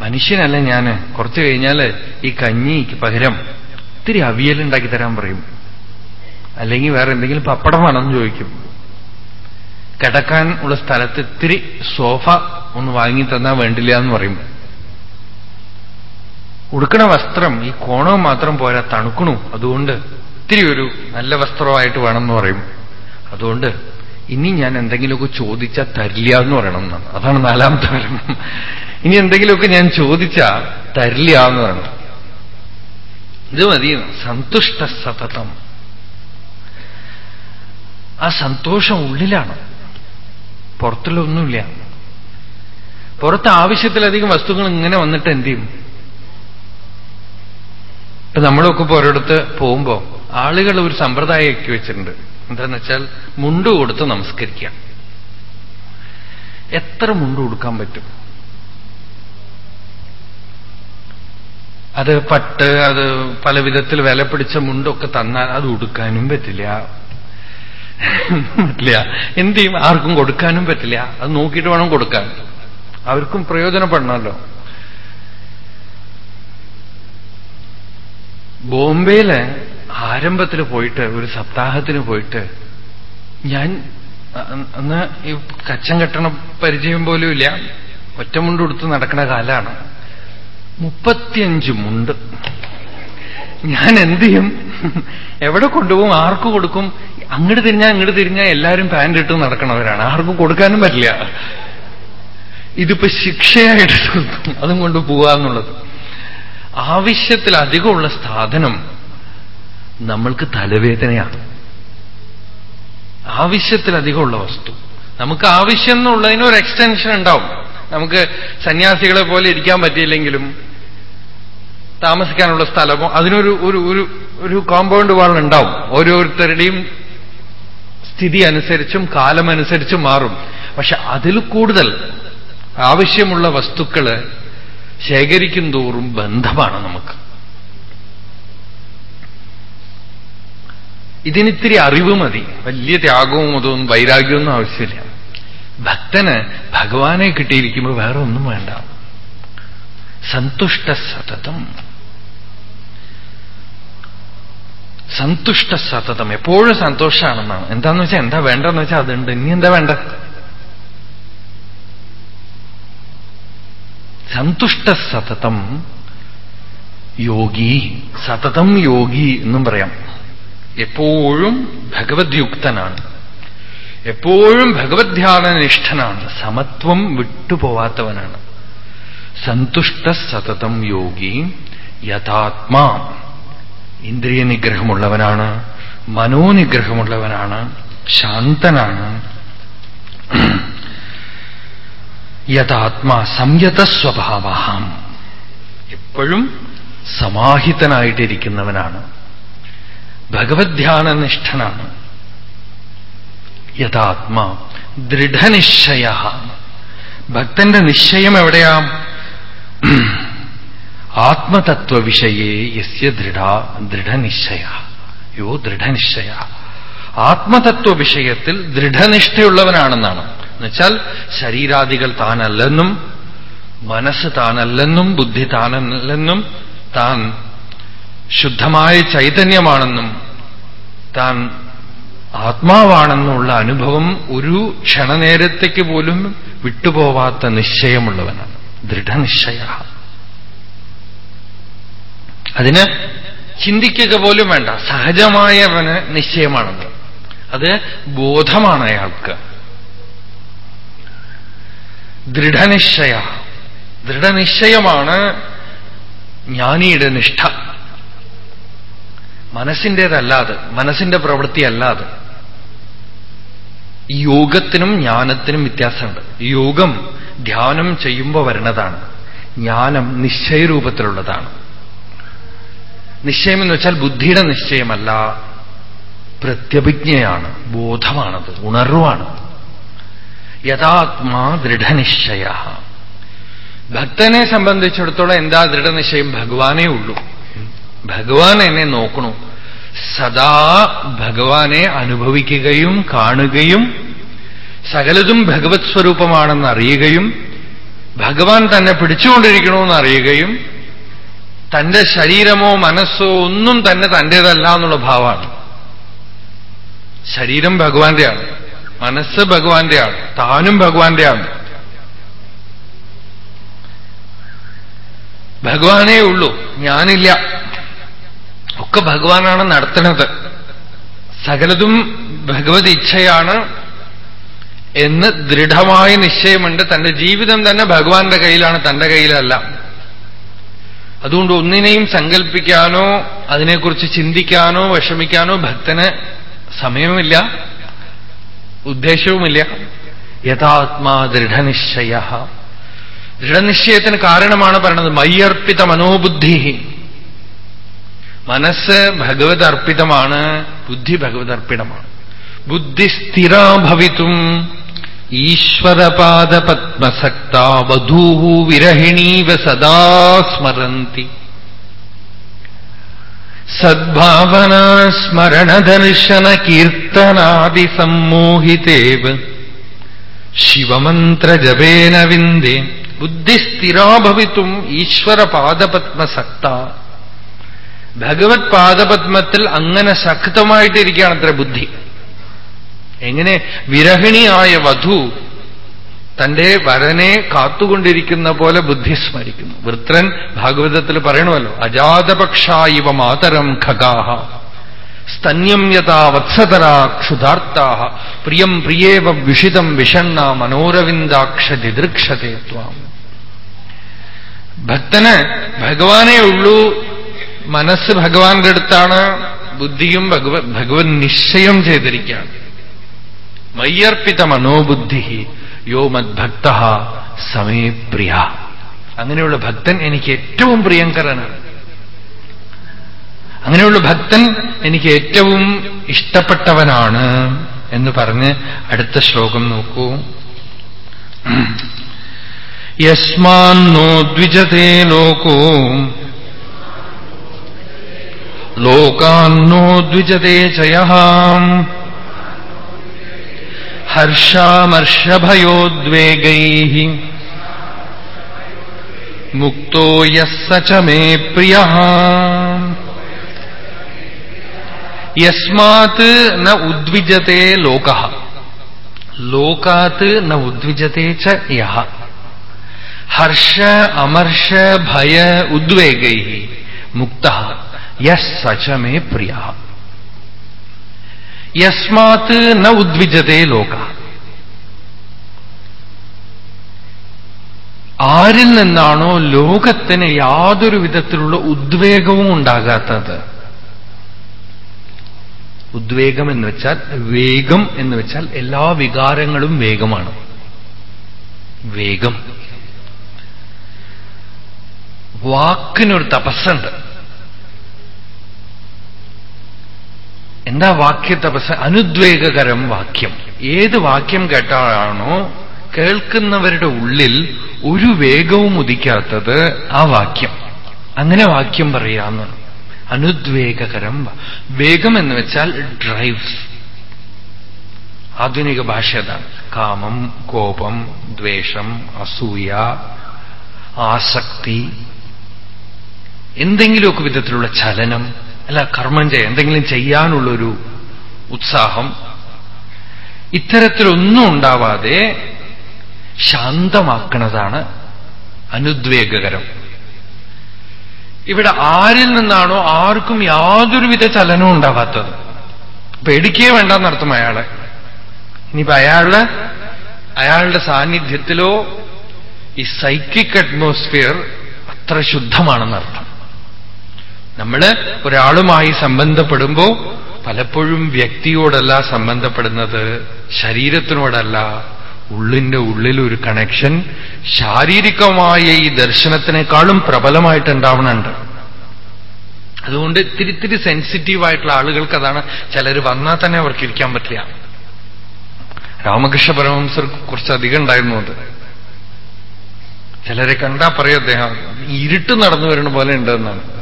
മനുഷ്യനല്ല ഞാൻ. കുറച്ചു കഴിഞ്ഞാൽ ഈ കഞ്ഞിക്ക് പകരം ഇത്തിരി അവിയലുണ്ടാക്കി തരാൻ പറയും. അല്ലെങ്കിൽ വേറെ എന്തെങ്കിലും പപ്പടം വേണമെന്ന് ചോദിക്കും. കിടക്കാൻ ഉള്ള സ്ഥലത്ത് ഇത്തിരി സോഫ ഒന്ന് വാങ്ങി തന്നാൽ വേണ്ടില്ല എന്ന് പറയും. ഉടുക്കണ വസ്ത്രം ഈ കോണവും മാത്രം പോരാ തണുക്കണു. അതുകൊണ്ട് ഇത്തിരി ഒരു നല്ല വസ്ത്രമായിട്ട് വേണമെന്ന് പറയും. അതുകൊണ്ട് ഇനി ഞാൻ എന്തെങ്കിലുമൊക്കെ ചോദിച്ചാൽ തരില്ല എന്ന് പറയണം എന്നാണ്. അതാണ് നാലാമത്തെ വരണം ഇനി എന്തെങ്കിലുമൊക്കെ ഞാൻ ചോദിച്ചാൽ തരില്ല എന്ന് പറയണം. ഇത് മതി. സന്തുഷ്ട സതതം. ആ സന്തോഷം ഉള്ളിലാണ്. പുറത്തുള്ളൊന്നുമില്ല പുറത്ത് ആവശ്യത്തിലധികം വസ്തുക്കൾ ഇങ്ങനെ വന്നിട്ട് എന്ത് ചെയ്യും? ഇപ്പൊ നമ്മളൊക്കെ ഇപ്പോൾ ഒരിടത്ത് പോകുമ്പോ ആളുകൾ ഒരു സമ്പ്രദായമൊക്കെ വെച്ചിട്ടുണ്ട്. എന്താന്ന് വെച്ചാൽ മുണ്ട് കൊടുത്ത് നമസ്കരിക്കാം എത്ര മുണ്ട് കൊടുക്കാൻ പറ്റും? അത് പട്ട് അത് പല വിധത്തിൽ വില പിടിച്ച മുണ്ടൊക്കെ തന്നാൽ അത് ഉടുക്കാനും പറ്റില്ല. പറ്റില്ല. എന്ത് ചെയ്യും? ആർക്കും കൊടുക്കാനും പറ്റില്ല. അത് നോക്കിയിട്ട് വേണം കൊടുക്കാൻ. അവർക്കും പ്രയോജനപ്പെടണമല്ലോ. ബോംബെയിൽ ആരംഭത്തിൽ പോയിട്ട് ഒരു സപ്താഹത്തിന് പോയിട്ട് ഞാൻ അന്ന് ഈ കച്ചം കെട്ടണ പരിചയം പോലും ഇല്ല. ഒറ്റമുണ്ട് കൊടുത്ത് നടക്കുന്ന കാലാണ്. മുപ്പത്തിയഞ്ച് മുണ്ട്. ഞാൻ എന്ത് ചെയ്യും? എവിടെ കൊണ്ടുപോകും? ആർക്ക് കൊടുക്കും? അങ്ങോട്ട് തിരിഞ്ഞാൽ ഇങ്ങോട്ട് തിരിഞ്ഞാൽ എല്ലാവരും പാന്റ് ഇട്ട് നടക്കണവരാണ്. ആർക്കും കൊടുക്കാനും പറ്റില്ല. ഇതിപ്പോ ശിക്ഷയായിട്ട് അതും കൊണ്ട് പോവാന്നുള്ളത്. ആവശ്യത്തിലധികമുള്ള സാധനം നമ്മൾക്ക് തലവേദനയാണ് ആവശ്യത്തിലധികമുള്ള വസ്തു. നമുക്ക് ആവശ്യം എന്നുള്ളതിന് ഒരു എക്സ്റ്റൻഷൻ ഉണ്ടാവും. നമുക്ക് സന്യാസികളെ പോലെ ഇരിക്കാൻ പറ്റിയില്ലെങ്കിലും താമസിക്കാനുള്ള സ്ഥലമോ അതിനൊരു ഒരു ഒരു ഒരു കോമ്പൗണ്ട് വാൾ ഉണ്ടാവും. ഓരോരുത്തരുടെയും സ്ഥിതി അനുസരിച്ചും കാലമനുസരിച്ചും മാറും. പക്ഷെ അതിൽ കൂടുതൽ ആവശ്യമുള്ള വസ്തുക്കൾ ശേഖരിക്കും തോറും ബന്ധമാണ് നമുക്ക്. ഇതിനിത്തിരി അറിവ് മതി. വലിയ ത്യാഗവും അതൊന്നും വൈരാഗ്യമൊന്നും ആവശ്യമില്ല. ഭക്തന് ഭഗവാനെ കിട്ടിയിരിക്കുമ്പോൾ വേറെ ഒന്നും വേണ്ട. സന്തുഷ്ട സതതം. സന്തുഷ്ട സതതം. എപ്പോഴും സന്തോഷമാണെന്നാണ് എന്താന്ന് വെച്ചാൽ എന്താ വേണ്ടെന്ന് വെച്ചാൽ അതുണ്ട്. ഇനി എന്താ വേണ്ട? സന്തുഷ്ട സതതം യോഗി. സതതം യോഗി എന്നും പറയാം. എപ്പോഴും ഭഗവദ്യുക്തനാണ്. എപ്പോഴും ഭഗവത് ധ്യാനനിഷ്ഠനാണ് സമത്വം വിട്ടുപോവാത്തവനാണ്. സന്തുഷ്ട സതതം യോഗി യഥാത്മാ. ഇന്ദ്രിയ നിഗ്രഹമുള്ളവനാണ് മനോനിഗ്രഹമുള്ളവനാണ്. ശാന്തനാണ്. യഥാത്മാ സംയത സ്വഭാവം എപ്പോഴും സമാഹിതനായിട്ടിരിക്കുന്നവനാണ്. ഭഗവത്ധ്യാനനിഷ്ഠനാണ് യഥാത്മാ ദൃഢനിശ്ചയ. ഭക്തന്റെ നിശ്ചയം എവിടെയാ? ആത്മതത്വവിഷയേ യസ്യ ദൃഢ ദൃഢനിശ്ചയ. യോ ദൃഢനിശ്ചയ. ആത്മതത്വ വിഷയത്തിൽ ദൃഢനിഷ്ഠയുള്ളവനാണെന്നാണ്. എന്നുവെച്ചാൽ ശരീരാദികൾ താനല്ലെന്നും മനസ്സ് താനല്ലെന്നും ബുദ്ധി താനല്ലെന്നും താൻ ശുദ്ധമായ ചൈതന്യമാണെന്നും താൻ ആത്മാവാണെന്നുള്ള അനുഭവം ഒരു ക്ഷണനേരത്തേക്ക് പോലും വിട്ടുപോവാത്ത നിശ്ചയമുള്ളവനാണ്. ദൃഢനിശ്ചയ അതിന് ചിന്തിക്കുക പോലും വേണ്ട. സഹജമായവന് നിശ്ചയമാണത്. അത് ബോധമാണ് അയാൾക്ക്. ദൃഢനിശ്ചയ ദൃഢനിശ്ചയമാണ് ജ്ഞാനിയുടെ നിഷ്ഠ. മനസ്സിന്റെതല്ലാതെ മനസ്സിന്റെ പ്രവൃത്തി അത്. യോഗത്തിനും ജ്ഞാനത്തിനും വ്യത്യാസമുണ്ട്. യോഗം ധ്യാനം ചെയ്യുമ്പോൾ വരുന്നതാണ് ജ്ഞാനം നിശ്ചയരൂപത്തിലുള്ളതാണ് നിശ്ചയം എന്ന് വെച്ചാൽ ബുദ്ധിയുടെ നിശ്ചയമല്ല. പ്രത്യഭിജ്ഞയാണ് ബോധമാണത് ഉണർവാണ്. യഥാത്മാ ദൃഢനിശ്ചയ. ഭക്തനെ സംബന്ധിച്ചിടത്തോളം എന്താ ദൃഢനിശ്ചയം? ഭഗവാനേ ഉള്ളൂ. ഭഗവാൻ എന്നെ നോക്കണു. സദാ ഭഗവാനെ അനുഭവിക്കുകയും കാണുകയും സകലതും ഭഗവത് സ്വരൂപമാണെന്ന് അറിയുകയും ഭഗവാൻ തന്നെ പിടിച്ചുകൊണ്ടിരിക്കണമെന്ന് അറിയുകയും തന്റെ ശരീരമോ മനസ്സോ ഒന്നും തന്നെ തന്റേതല്ല എന്നുള്ള ഭാവമാണ്. ശരീരം ഭഗവാന്റെയാണ് മനസ്സ് ഭഗവാന്റെയാണ് താനും ഭഗവാന്റെയാണ്. ഭഗവാനേ ഉള്ളൂ ഞാനില്ല. ഒക്കെ ഭഗവാനാണ് നടത്തുന്നത്. സകലതും ഭഗവത് ഇച്ഛയാണ് എന്ന് ദൃഢമായ നിശ്ചയമുണ്ട്. തന്റെ ജീവിതം തന്നെ ഭഗവാന്റെ കയ്യിലാണ് തന്റെ കയ്യിലല്ല. അതുകൊണ്ട് ഒന്നിനെയും സങ്കല്പിക്കാനോ അതിനെക്കുറിച്ച് ചിന്തിക്കാനോ വിഷമിക്കാനോ ഭക്തന് സമയമില്ല ഉദ്ദേശവുമില്ല. യഥാത്മാ ദൃഢനിശ്ചയ. ദൃഢനിശ്ചയത്തിന് കാരണമാണ് പറയുന്നത് മയ്യർപ്പിത മനോബുദ്ധി മനസ്സ് ഭഗവത് അർപ്പിതമാണ് ബുദ്ധി ഭഗവത് അർപ്പിതമാണ് ബുദ്ധി സ്ഥിരാഭവിത്തും ഈശ്വരപാദപത്മസക്ത വധൂ വിരഹിണീവ സദാ സ്മരന്തി. സദ്ഭാവനാ സ്മരണദർശന കീർത്തനാദി സമ്മോഹിതേവ ശിവമന്ത്രജപേന വിന്ദേ. ബുദ്ധിസ്ഥിരാഭവിത്തും ഈശ്വരപാദപത്മസക്ത. ഭഗവത് പാദപത്മത്തിൽ അങ്ങനെ ശക്തമായിട്ടിരിക്കുകയാണ് അത്ര ബുദ്ധി. എങ്ങനെ വിരഹിണിയായ വധു തന്റെ വരനെ കാത്തുകൊണ്ടിരിക്കുന്ന പോലെ ബുദ്ധി സ്മരിക്കുന്നു. വൃത്രൻ ഭാഗവതത്തിൽ പറയണമല്ലോ അജാതപക്ഷ ഇവ മാതരം ഖഗാഹ സ്തന്യം യഥാ വത്സതരാ ക്ഷുധാർത്താ പ്രിയം പ്രിയേവ വിഷിതം വിഷണ്ണ മനോരവിന്ദാക്ഷ ദിദൃക്ഷതേത്വാം ഭക്തന് ഭഗവാനേ ഉള്ളൂ മനസ്സ് ഭഗവാന്റെ അടുത്താണ് ബുദ്ധിയും ഭഗവൻ നിശ്ചയം ചെയ്തിരിക്കുകയാണ്. മയ്യർപ്പിത മനോബുദ്ധി യോ മദ്ഭക്ത സമേ പ്രിയ. അങ്ങനെയുള്ള ഭക്തൻ എനിക്ക് ഏറ്റവും പ്രിയങ്കരനാണ്. അങ്ങനെയുള്ള ഭക്തൻ എനിക്ക് ഏറ്റവും ഇഷ്ടപ്പെട്ടവനാണ് എന്ന് പറഞ്ഞ് അടുത്ത ശ്ലോകം നോക്കൂ. യസ്മാന്നോ ദ്വിജതേ ലോകോ ലോകാന്നോ ദ്വിജതേ ചയഹാം ഹർഷാമർഷഭയോദ്വേഗൈ മുക്തോ യസ്സ മേ പ്രിയ യസ്മാത് ന ഉദ്വിജത്തെ ലോക ലോകാത് ന ഉദ്വിജത്തെ ച യഹ ഹർഷ അമർഷ ഭയ ഉദ്വേഗൈ മുക്ത യസ് സചമേ പ്രിയ. യസ്മാത് ന ഉദ്വിജതേ ലോക. ആരിൽ നിന്നാണോ ലോകത്തിന് യാതൊരു വിധത്തിലുള്ള ഉദ്വേഗവും ഉണ്ടാകാത്തത്? ഉദ്വേഗം എന്ന് വെച്ചാൽ വേഗം എന്ന് വെച്ചാൽ എല്ലാ വികാരങ്ങളും വേഗമാണ്. വേഗം. വാക്കിനൊരു തപസ്സുണ്ട്. എന്താ വാക്യ തപസ്? അനുദ്വേഗകരം വാക്യം. ഏത് വാക്യം കേട്ടാലാണോ കേൾക്കുന്നവരുടെ ഉള്ളിൽ ഒരു വേഗവും ഉദിക്കാത്തത് ആ വാക്യം. അങ്ങനെ വാക്യം പറയാമെന്നാണ് അനുദ്വേഗകരം വേഗം എന്ന് വെച്ചാൽ ഡ്രൈവ്സ് ആധുനിക ഭാഷ അതാണ്. കാമം കോപം ദ്വേഷം അസൂയ ആസക്തി എന്തെങ്കിലുമൊക്കെ വിധത്തിലുള്ള ചലനം. അല്ല കർമ്മം ചെയ്യാം എന്തെങ്കിലും ചെയ്യാനുള്ളൊരു ഉത്സാഹം ഇത്തരത്തിലൊന്നും ഉണ്ടാവാതെ ശാന്തമാക്കുന്നതാണ് അനുദ്വേഗകരം. ഇവിടെ ആരിൽ നിന്നാണോ ആർക്കും യാതൊരുവിധ ചലനവും ഉണ്ടാവാത്തത്. പേടിക്കേ വേണ്ടെന്നർത്ഥം അയാളെ. ഇനിയിപ്പോ അയാളുടെ അയാളുടെ സാന്നിധ്യത്തിലോ ഈ സൈക്കിക് അറ്റ്മോസ്ഫിയർ അത്ര ശുദ്ധമാണെന്നർത്ഥം നമ്മൾ ഒരാളുമായി സംബന്ധപ്പെടുമ്പോ പലപ്പോഴും വ്യക്തിയോടല്ല സംബന്ധപ്പെടുന്നത് ശരീരത്തിനോടല്ല. ഉള്ളിന്റെ ഉള്ളിൽ ഒരു കണക്ഷൻ ശാരീരികമായ ഈ ദർശനത്തിനേക്കാളും പ്രബലമായിട്ട് ഉണ്ടാവണുണ്ട്. അതുകൊണ്ട് ഇത്തിരി ഇത്തിരി സെൻസിറ്റീവായിട്ടുള്ള ആളുകൾക്ക് അതാണ് ചിലർ വന്നാൽ തന്നെ അവർക്ക് ഇരിക്കാൻ പറ്റില്ല. രാമകൃഷ്ണ പരമഹംസർ കുറച്ചധികം ഉണ്ടായിരുന്നു അത്. ചിലരെ കണ്ടാ പറയും അദ്ദേഹം ഇരുട്ട് നടന്നു വരുന്ന പോലെ ഉണ്ടെന്നാണ്.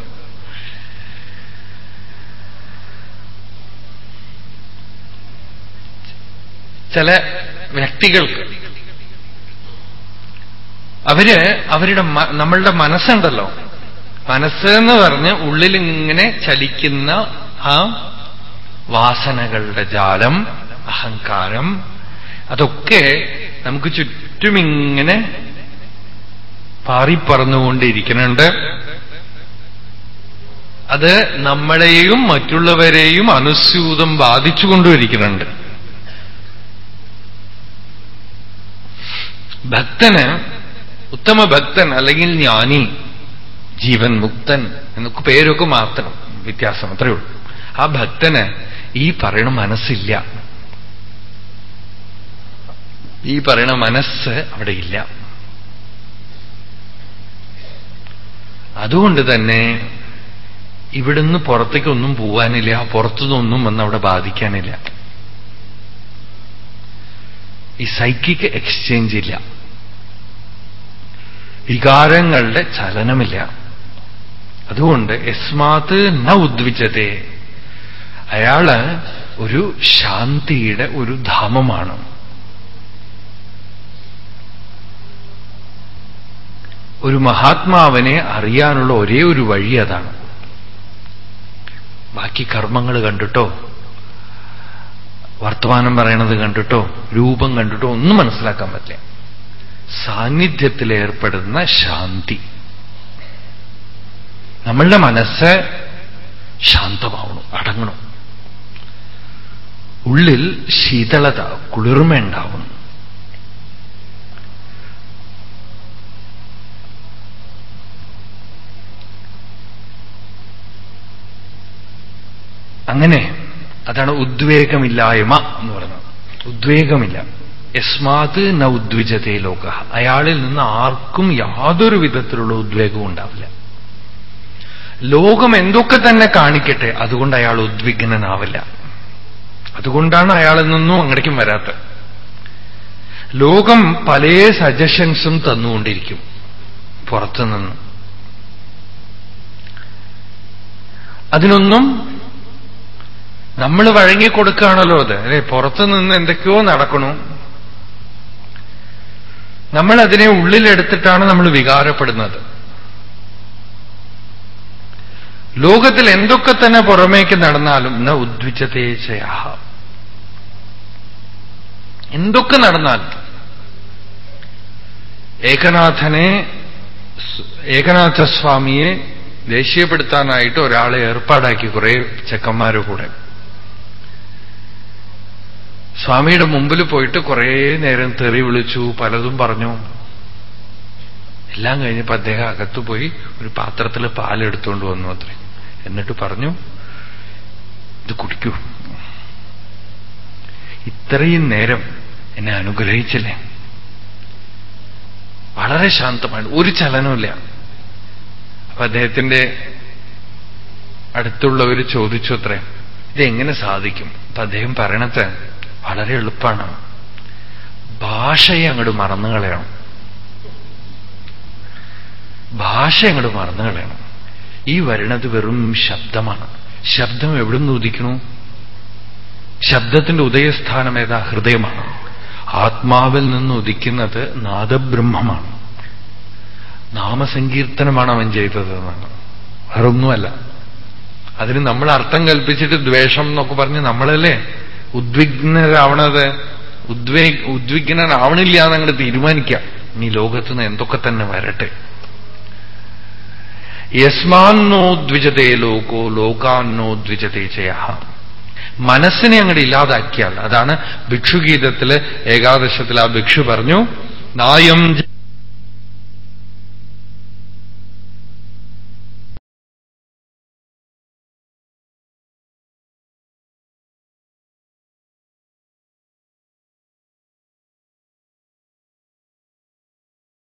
ചില വ്യക്തികൾക്ക്. അവർ അവരുടെ നമ്മളുടെ മനസ്സുണ്ടല്ലോ. മനസ്സ് എന്ന് പറഞ്ഞ് ഉള്ളിലിങ്ങനെ ചലിക്കുന്ന ആ വാസനകളുടെ ജാലം അഹങ്കാരം അതൊക്കെ നമുക്ക് ചുറ്റുമിങ്ങനെ പാറിപ്പറന്നുകൊണ്ടിരിക്കുന്നുണ്ട്. അത് നമ്മളെയും മറ്റുള്ളവരെയും അനുസ്യൂതം ബാധിച്ചുകൊണ്ടിരിക്കുന്നുണ്ട് ഭക്തന് ഉത്തമ ഭക്തൻ അല്ലെങ്കിൽ ജ്ഞാനി ജീവൻ മുക്തൻ എന്നൊക്കെ പേരൊക്കെ മാത്രം വ്യത്യാസം അത്രയേ ഉള്ളൂ. ആ ഭക്തന് ഈ പറയണ മനസ്സില്ല. ഈ പറയണ മനസ്സ് അവിടെ ഇല്ല അതുകൊണ്ട് തന്നെ ഇവിടുന്ന് പുറത്തേക്കൊന്നും പോവാനില്ല പുറത്തുനിന്നൊന്നും വന്ന് അവിടെ ബാധിക്കാനില്ല. ഈ സൈക്കിക് എക്സ്ചേഞ്ച് ഇല്ല. വികാരങ്ങളുടെ ചലനമില്ല. അതുകൊണ്ട് യസ്മാത് ന ഉദ്വിജതേ. അയാൾ ഒരു ശാന്തിയുടെ ഒരു ധാമമാണ്. ഒരു മഹാത്മാവിനെ അറിയാനുള്ള ഒരേ ഒരു വഴി അതാണ്. ബാക്കി കർമ്മങ്ങൾ കണ്ടിട്ടോ? വർത്തമാനം പറയണത് കണ്ടിട്ടോ? രൂപം കണ്ടിട്ടോ? ഒന്നും മനസ്സിലാക്കാൻ പറ്റില്ല. സാന്നിധ്യത്തിൽ ഏർപ്പെടുന്ന ശാന്തി. നമ്മളുടെ മനസ്സ് ശാന്തമാവണം അടങ്ങണം. ഉള്ളിൽ ശീതളത കുളിർമ ഉണ്ടാവണം അങ്ങനെ അതാണ് ഉദ്വേഗമില്ലായ്മ എന്ന് പറയുന്നത്. ഉദ്വേഗമില്ല. യസ്മാത് നൗദ്വിജതേ ലോക. അയാളിൽ നിന്ന് ആർക്കും യാതൊരു വിധത്തിലുള്ള ഉദ്വേഗവും ഉണ്ടാവില്ല. ലോകം എന്തൊക്കെ തന്നെ കാണിക്കട്ടെ അതുകൊണ്ട് അയാൾ ഉദ്വിഗ്നനാവില്ല. അതുകൊണ്ടാണ് അയാളിൽ നിന്നും അങ്ങടേക്കും വരാത്തത്. ലോകം പല സജഷൻസും തന്നുകൊണ്ടിരിക്കും പുറത്തുനിന്ന്. അതിനൊന്നും നമ്മൾ വഴങ്ങിക്കൊടുക്കുകയാണല്ലോ അത്. അല്ലെ പുറത്തുനിന്ന് എന്തൊക്കെയോ നടക്കണു. നമ്മൾ അതിനെ ഉള്ളിലെടുത്തിട്ടാണ് നമ്മൾ വികാരപ്പെടുന്നത്. ലോകത്തിൽ എന്തൊക്കെ തന്നെ പുറമേക്ക് നടന്നാലും ന ഉദ്വിജതേശയ എന്തൊക്കെ നടന്നാലും. ഏകനാഥനെ ഏകനാഥസ്വാമിയെ ദേഷ്യപ്പെടുത്താനായിട്ട് ഒരാളെ ഏർപ്പാടാക്കി കുറെ ചെക്കന്മാരുടെ കൂടെ. സ്വാമിയുടെ മുമ്പിൽ പോയിട്ട് കുറേ നേരം തെറി വിളിച്ചു പലതും പറഞ്ഞു. എല്ലാം കഴിഞ്ഞപ്പോ അദ്ദേഹം അകത്തു പോയി ഒരു പാത്രത്തിൽ പാലെടുത്തുകൊണ്ട് വന്നു അത്രേ. എന്നിട്ട് പറഞ്ഞു ഇത് കുടിക്കൂ. ഇത്രയും നേരം എന്നെ അനുഗ്രഹിച്ചില്ലേ? വളരെ ശാന്തമാണ് ഒരു ചലനമില്ല അപ്പൊ അദ്ദേഹത്തിന്റെ അടുത്തുള്ളവർ ചോദിച്ചു അത്രേ ഇതെങ്ങനെ സാധിക്കും? അപ്പൊ അദ്ദേഹം പറയണത് വളരെ എളുപ്പമാണ് ഭാഷയെ അങ്ങോട്ട് മറന്നു കളയണം. ഭാഷ അങ്ങോട്ട് മറന്നു കളയണം. ഈ വരുന്നത് വെറും ശബ്ദമാണ്. ശബ്ദം എവിടെ നിന്ന് ഉദിക്കണു ശബ്ദത്തിന്റെ ഉദയസ്ഥാനം ഏതാ? ഹൃദയമാണ്. ആത്മാവിൽ നിന്ന് ഉദിക്കുന്നത് നാദബ്രഹ്മമാണ്. നാമസങ്കീർത്തനമാണ് അവൻ ചെയ്തത് എന്നാണ്. വേറൊന്നുമല്ല. അതിന് നമ്മൾ അർത്ഥം കൽപ്പിച്ചിട്ട് ദ്വേഷം എന്നൊക്കെ പറഞ്ഞ് നമ്മളല്ലേ? ഉദ്വിഗ്നരാവണത് ഉദ്വേ ഉദ്വിഗ്നനാവണില്ല എന്നങ്ങോട്ട് തീരുമാനിക്കാം. ഈ ലോകത്തുനിന്ന് എന്തൊക്കെ തന്നെ വരട്ടെ. യസ്മാന്നോ ദ്വിജതേ ലോകോ ലോകാന്നോ ദ്വിജതേ ചയ മനസ്സിനെ അങ്ങോട്ട് ഇല്ലാതാക്കിയാൽ അതാണ് ഭിക്ഷുഗീതത്തിൽ ഏകാദശത്തിൽ ആ ഭിക്ഷു പറഞ്ഞു നായം